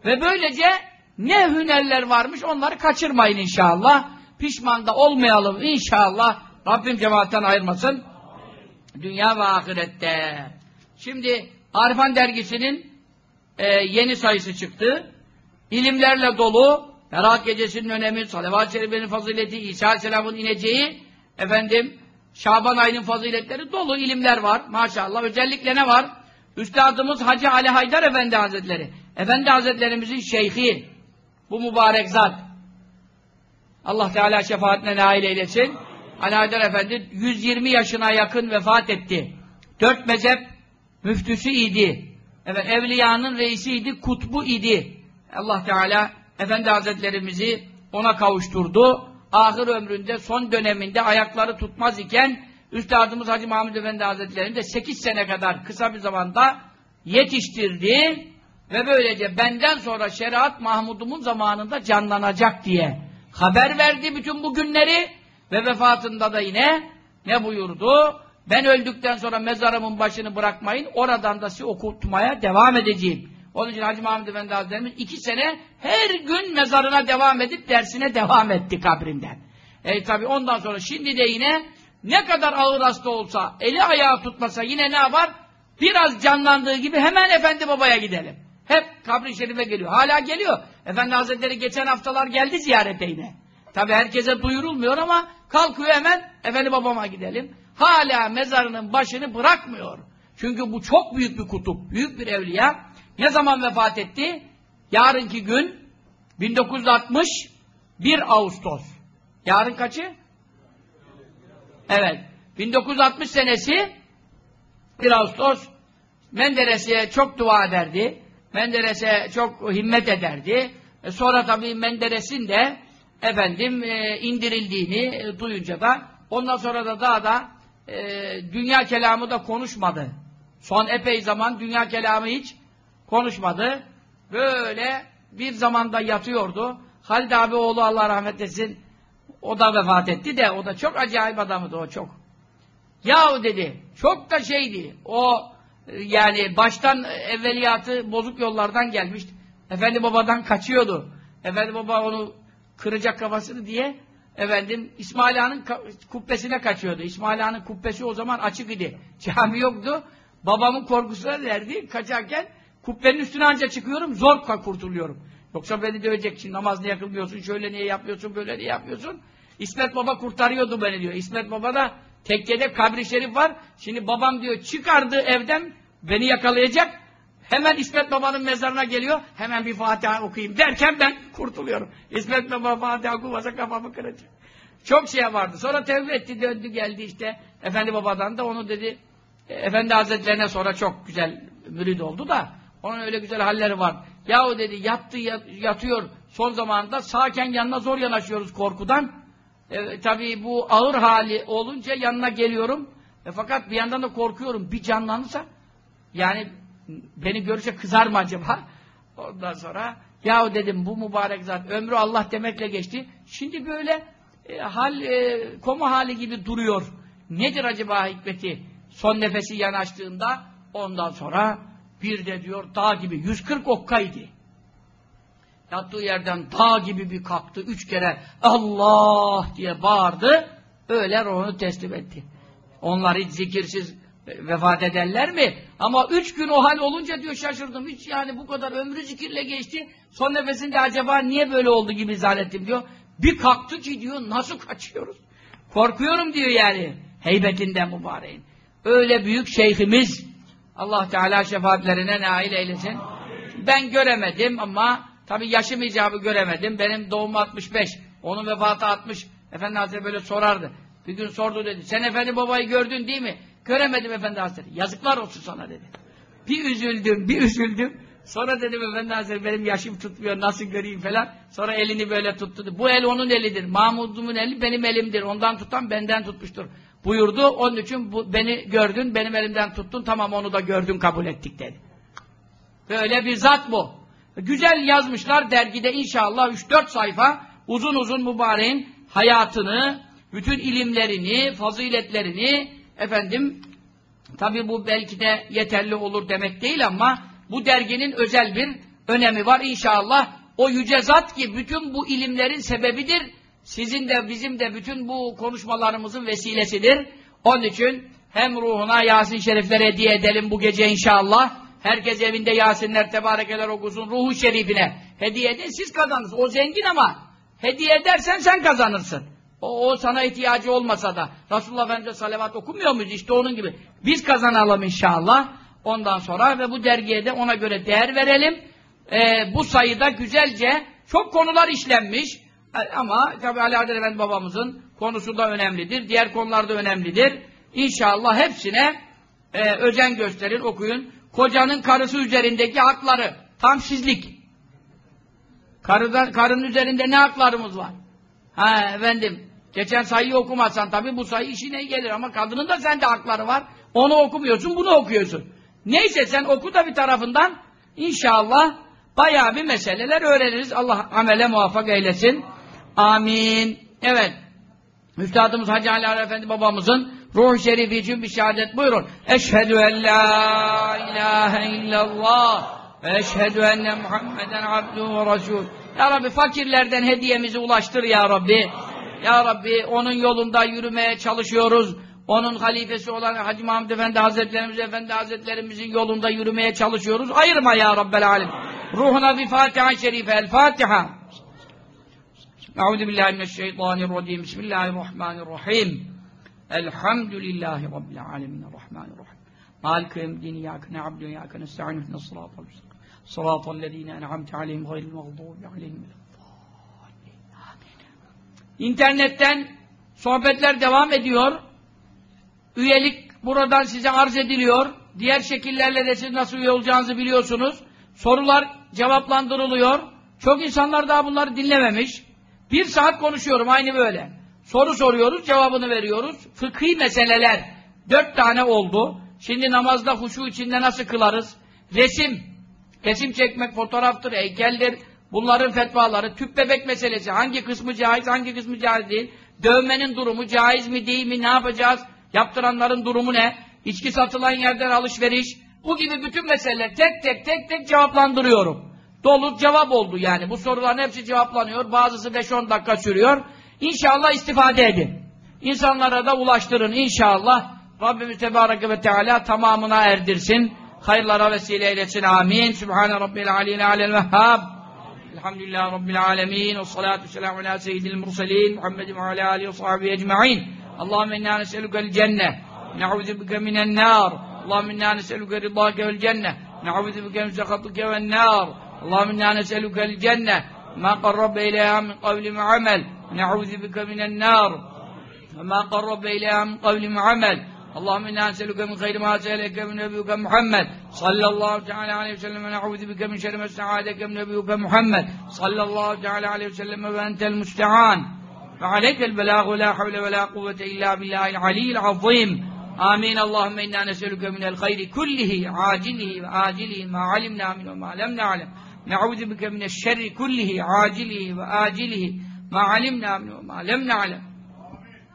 Speaker 1: ve böylece ne hünerler varmış onları kaçırmayın inşallah. Pişman da olmayalım inşallah. Rabbim cemaatten ayırmasın. Dünya ve ahirette. Şimdi Arifan dergisinin e, yeni sayısı çıktı. İlimlerle dolu, Berat gecesinin önemi, Salavat-ı Şerife'nin fazileti, İsa Aleyhisselam'ın ineceği, efendim, Şaban ayının faziletleri dolu ilimler var maşallah. Özellikle ne var? Üstadımız Hacı Ali Haydar Efendi Hazretleri. Efendi Hazretlerimizin şeyhi, bu mübarek zat. Allah Teala şefaatine nail eylesin. Ali Haydar Efendi 120 yaşına yakın vefat etti. Dört mezhep müftüsü idi. Evet, evliyanın reisiydi, kutbu idi. Allah Teala Efendi Hazretlerimizi ona kavuşturdu. Ahir ömründe, son döneminde ayakları tutmaz iken Üstadımız Hacı Mahmud Efendi Hazretlerini de 8 sene kadar kısa bir zamanda yetiştirdi ve böylece benden sonra şeriat Mahmud'umun zamanında canlanacak diye haber verdi bütün bu günleri ve vefatında da yine ne buyurdu? Ben öldükten sonra mezarımın başını bırakmayın, oradan da sizi okutmaya devam edeceğim. Onun için Hacı Mahmud Efendi Hazretlerimiz iki sene her gün mezarına devam edip dersine devam etti kabrinden. E tabi ondan sonra şimdi de yine ne kadar ağır hasta olsa, eli ayağı tutmasa yine ne var? Biraz canlandığı gibi hemen Efendi Baba'ya gidelim. Hep kabri şerife geliyor. Hala geliyor. Efendi Hazretleri geçen haftalar geldi ziyarete yine. Tabi herkese duyurulmuyor ama kalkıyor hemen Efendi Babama gidelim. Hala mezarının başını bırakmıyor. Çünkü bu çok büyük bir kutup, büyük bir evliya. Ne zaman vefat etti? Yarınki gün 1961 Ağustos. Yarın kaçı? Evet. 1960 senesi 1 Ağustos Menderes'e çok dua ederdi. Menderes'e çok himmet ederdi. E sonra tabii Menderes'in de efendim e, indirildiğini e, duyunca da ondan sonra da daha da e, dünya kelamı da konuşmadı. Son epey zaman dünya kelamı hiç konuşmadı. Böyle bir zamanda yatıyordu. Halid abi oğlu Allah rahmet etsin o da vefat etti de o da çok acayip adamdı o çok. Yahu dedi çok da şeydi o e, yani baştan evveliyatı bozuk yollardan gelmişti. Efendi babadan kaçıyordu. Efendi baba onu kıracak kafasını diye efendim İsmail Han'ın kubbesine kaçıyordu. İsmail Han'ın kubbesi o zaman açık idi. Cami yoktu. Babamın korkusuna derdi. Kaçarken kubbenin üstüne anca çıkıyorum. Zor kurtuluyorum. Yoksa beni dövecek şimdi namaz niye kılmıyorsun, şöyle niye yapıyorsun, böyle niye yapıyorsun. İsmet Baba kurtarıyordu beni diyor. İsmet Baba da tekkede kabri şerif var. Şimdi babam diyor çıkardı evden beni yakalayacak. Hemen İsmet Baba'nın mezarına geliyor. Hemen bir Fatiha okuyayım derken ben kurtuluyorum. İsmet Baba Fatiha okumasa kafamı kıracak. Çok şey vardı. Sonra tevbe etti, döndü geldi işte. Efendi Baba'dan da onu dedi. E, Efendi Hazretlerine sonra çok güzel mürid oldu da. Onun öyle güzel halleri var. Yahu dedi yattı yat, yatıyor son zamanda. sağken yanına zor yanaşıyoruz korkudan. E, tabii bu ağır hali olunca yanına geliyorum. E, fakat bir yandan da korkuyorum. Bir canlanırsa yani beni görecek kızar mı acaba? Ondan sonra yahu dedim bu mübarek zat ömrü Allah demekle geçti. Şimdi böyle e, hal e, koma hali gibi duruyor. Nedir acaba hikmeti? Son nefesi yanaştığında ondan sonra bir de diyor dağ gibi 140 okkaydı. Yattığı yerden dağ gibi bir kalktı. Üç kere Allah diye bağırdı. Öyle ruhunu teslim etti. Onlar hiç zikirsiz e, vefat ederler mi? Ama üç gün o hal olunca diyor şaşırdım. Hiç yani bu kadar ömrü zikirle geçti. Son nefesinde acaba niye böyle oldu gibi zannettim diyor. Bir kalktı ki diyor nasıl kaçıyoruz? Korkuyorum diyor yani. Heybetinden mübareğin. Öyle büyük şeyhimiz Allah Teala şefaatlerine nail eylesin. Ben göremedim ama tabi yaşım icabı göremedim. Benim doğum 65. Onun vefatı 60. Efendi Hazretleri böyle sorardı. Bir gün sordu dedi. Sen efendi babayı gördün değil mi? Göremedim Efendi Hazretleri. Yazıklar olsun sana dedi. Bir üzüldüm, bir üzüldüm. Sonra dedim Efendi Hazretleri benim yaşım tutmuyor, nasıl göreyim falan. Sonra elini böyle tuttu. Bu el onun elidir. Mahmud'umun eli benim elimdir. Ondan tutan benden tutmuştur. Buyurdu. Onun için bu, beni gördün, benim elimden tuttun. Tamam onu da gördün, kabul ettik dedi. Böyle bir zat bu. Güzel yazmışlar dergide inşallah 3-4 sayfa uzun uzun mübareğin hayatını, bütün ilimlerini, faziletlerini, Efendim, tabi bu belki de yeterli olur demek değil ama bu derginin özel bir önemi var inşallah. O yüce zat ki bütün bu ilimlerin sebebidir. Sizin de bizim de bütün bu konuşmalarımızın vesilesidir. Onun için hem ruhuna Yasin Şerifler hediye edelim bu gece inşallah. Herkes evinde Yasinler, tebarekeler okusun ruhu şerifine. Hediye edin siz kazanırsınız. O zengin ama hediye edersen sen kazanırsın. O, o sana ihtiyacı olmasa da Resulullah Efendimiz'e salavat okumuyor muyuz? İşte onun gibi. Biz kazanalım inşallah. Ondan sonra ve bu dergiye de ona göre değer verelim. Ee, bu sayıda güzelce çok konular işlenmiş. E, ama tabi Ali Adel Efendi babamızın konusu da önemlidir. Diğer konular da önemlidir. İnşallah hepsine e, özen gösterin, okuyun. Kocanın karısı üzerindeki hakları. Tam sizlik. Karıda, karının üzerinde ne haklarımız var? Ha efendim, Geçen sayıyı okumazsan tabii bu sayı işine gelir ama kadının da sende hakları var. Onu okumuyorsun, bunu okuyorsun. Neyse sen oku da bir tarafından inşallah bayağı bir meseleler öğreniriz. Allah amele muvaffak eylesin. Amin. Evet. Üstadımız Hacı Ali Ara Efendi babamızın ruh şerifi için bir şehadet buyurun. Eşhedü en la ilahe illallah ve eşhedü enne Muhammeden abduhu ve resul. Ya Rabbi fakirlerden hediyemizi ulaştır ya Rabbi. Ya Rabbi onun yolunda yürümeye çalışıyoruz. Onun halifesi olan Hacı Mahmud Efendi Hazretlerimiz Efendi Hazretlerimizin yolunda yürümeye çalışıyoruz. Ayırma ya Rabbel Alem. Ruhuna bir Fatiha Şerife. El Fatiha. Euzubillahimineşşeytanirracim. Bismillahirrahmanirrahim. Elhamdülillahi Rabbil Alemin. Rahmanirrahim. مالك يوم الدين إياك نعبد وإياك نستعين اهدنا الصراط المستقيم صراط الذين أنعمت عليهم غير المغضوب عليهم ولا İnternetten sohbetler devam ediyor. Üyelik buradan size arz ediliyor. Diğer şekillerle de siz nasıl üye olacağınızı biliyorsunuz. Sorular cevaplandırılıyor. Çok insanlar daha bunları dinlememiş. Bir saat konuşuyorum aynı böyle. Soru soruyoruz, cevabını veriyoruz. Fıkhi meseleler dört tane oldu. Şimdi namazda huşu içinde nasıl kılarız? Resim, resim çekmek fotoğraftır, heykeldir, Bunların fetvaları, tüp bebek meselesi, hangi kısmı caiz, hangi kısmı caiz değil, dövmenin durumu caiz mi değil mi, ne yapacağız, yaptıranların durumu ne, içki satılan yerden alışveriş, bu gibi bütün meseleler tek tek tek tek cevaplandırıyorum. Dolu cevap oldu yani. Bu soruların hepsi cevaplanıyor. Bazısı 5-10 dakika sürüyor. İnşallah istifade edin. İnsanlara da ulaştırın inşallah. Rabbimiz Tebareke ve Teala tamamına erdirsin. Hayırlara vesile eylesin. Amin. Sübhane Rabbil Aleyhi Alel Vehhab. الحمد لله رب العالمين والصلاة والسلام على سيد المرسلين محمد وعلى آله وصحبه أجمعين اللهم إنا نسألك الجنة نعوذ بك من النار اللهم إنا نسألك رضاك والجنة نعوذ بك من سخطك والنار اللهم إنا نسألك الجنة ما قرب إليها من قول وعمل نعوذ بك من النار وما قرب إليها من قول وعمل اللهم إنا نسألك من خير ما سألك من نبيك محمد صلى الله تعالى عليه وسلم ونعوذ بك من شر ما استعاذك من نبيك محمد صلى الله تعالى عليه وسلم وأنت المستعان فعليك البلاغ لا حول ولا قوة إلا بالله العلي العظيم آمين اللهم إنا نسألك من الخير كله عاجله وآجله ما علمنا منه وما لم نعلم نعوذ بك من الشر كله عاجله وآجله ما علمنا منه وما لم نعلم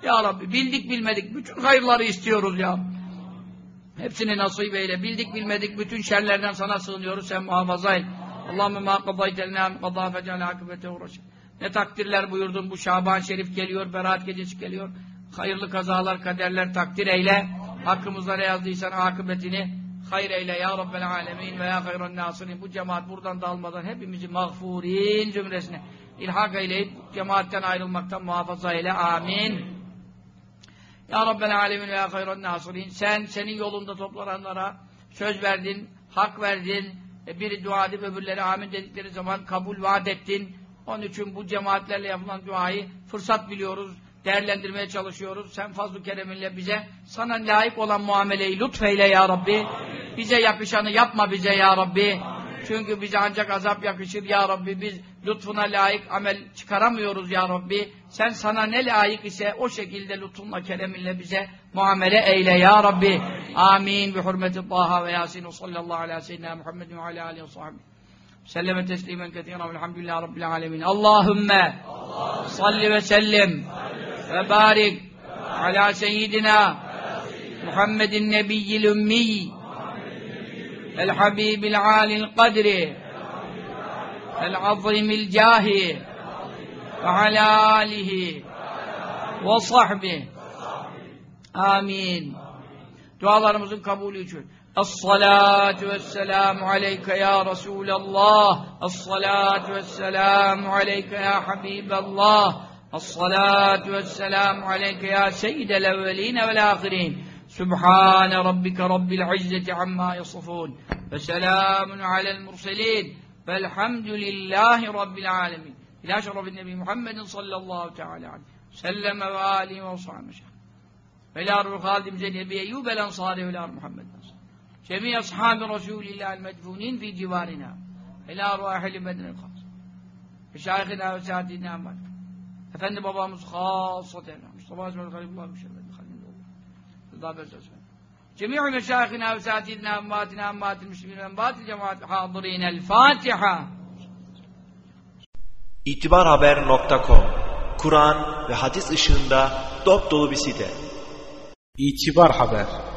Speaker 1: Ya Rabbi bildik bilmedik bütün hayırları istiyoruz ya. Hepsini nasip eyle. Bildik bilmedik bütün şerlerden sana sığınıyoruz. Sen muhafaza et. Allahümme ma kadaytelnâ min kadâ fecâle akıbetehu reşid. Ne takdirler buyurdun bu Şaban Şerif geliyor, Berat gecesi geliyor. Hayırlı kazalar, kaderler takdir eyle. Hakkımızda ne yazdıysan akıbetini hayır eyle ya Rabbel alemin ve ya hayran nasirin. Bu cemaat buradan dalmadan hepimizi mağfurin cümlesine ilhak eyleyip cemaatten ayrılmaktan muhafaza eyle. Amin. Ya Rabbel Alemin ve Ya Hayran Nasirin. Sen, senin yolunda toplananlara söz verdin, hak verdin. E, biri dua edip öbürleri amin dedikleri zaman kabul vaat ettin. Onun için bu cemaatlerle yapılan duayı fırsat biliyoruz, değerlendirmeye çalışıyoruz. Sen fazl-ı kereminle bize sana layık olan muameleyi lütfeyle ya Rabbi. Bize yapışanı yapma bize ya Rabbi. Amin. Çünkü bize ancak azap yakışır ya Rabbi. Biz lütfuna layık amel çıkaramıyoruz ya Rabbi. Sen sana ne layık ise o şekilde lütfunla kereminle bize muamele eyle ya Rabbi. Amin. Bi hurmeti Taha ve Yasin sallallahu aleyhi ve seyyidina Muhammedin ve aleyhi aleyhi ve sahbihi. Selleme teslimen ketiren velhamdülillahi rabbil alemin. Allahümme salli ve sellim ve barik ala seyyidina Muhammedin nebiyyil ümmi الحبيب العالي القدر العظيم الجاه وعلى ve وصحبه Amin. Dualarımızın kabulü için. Es-salatu vesselamu aleyke ya Resulallah. Es-salatu vesselamu aleyke ya Habiballah. Es-salatu vesselamu aleyke ya Seyyidel evveline vel ahirin. سبحان ربك رب العزة عما يصفون فسلام على المرسلين فالحمد لله رب العالمين إلى شرف النبي محمد صلى الله تعالى عليه سلم وآله وصحبه وسلم أرض خادم زين أبي أيوب الأنصاري أرض محمد الأنصاري جميع أصحاب رسول الله المدفونين في جوارنا إلى أهل المدن الخاص مشايخنا وسادتنا أمالك Efendi babamız خاصة Mustafa Azmer الله بشرف Mustafa Sözü. Cemi'u meşâhina ve sâdîdina emmâdina emmâdil müslümin ve emmâdil cemaat hâdırînel Fatiha. İtibarhaber.com Kur'an ve hadis ışığında dop dolu bir site. İtibar Haber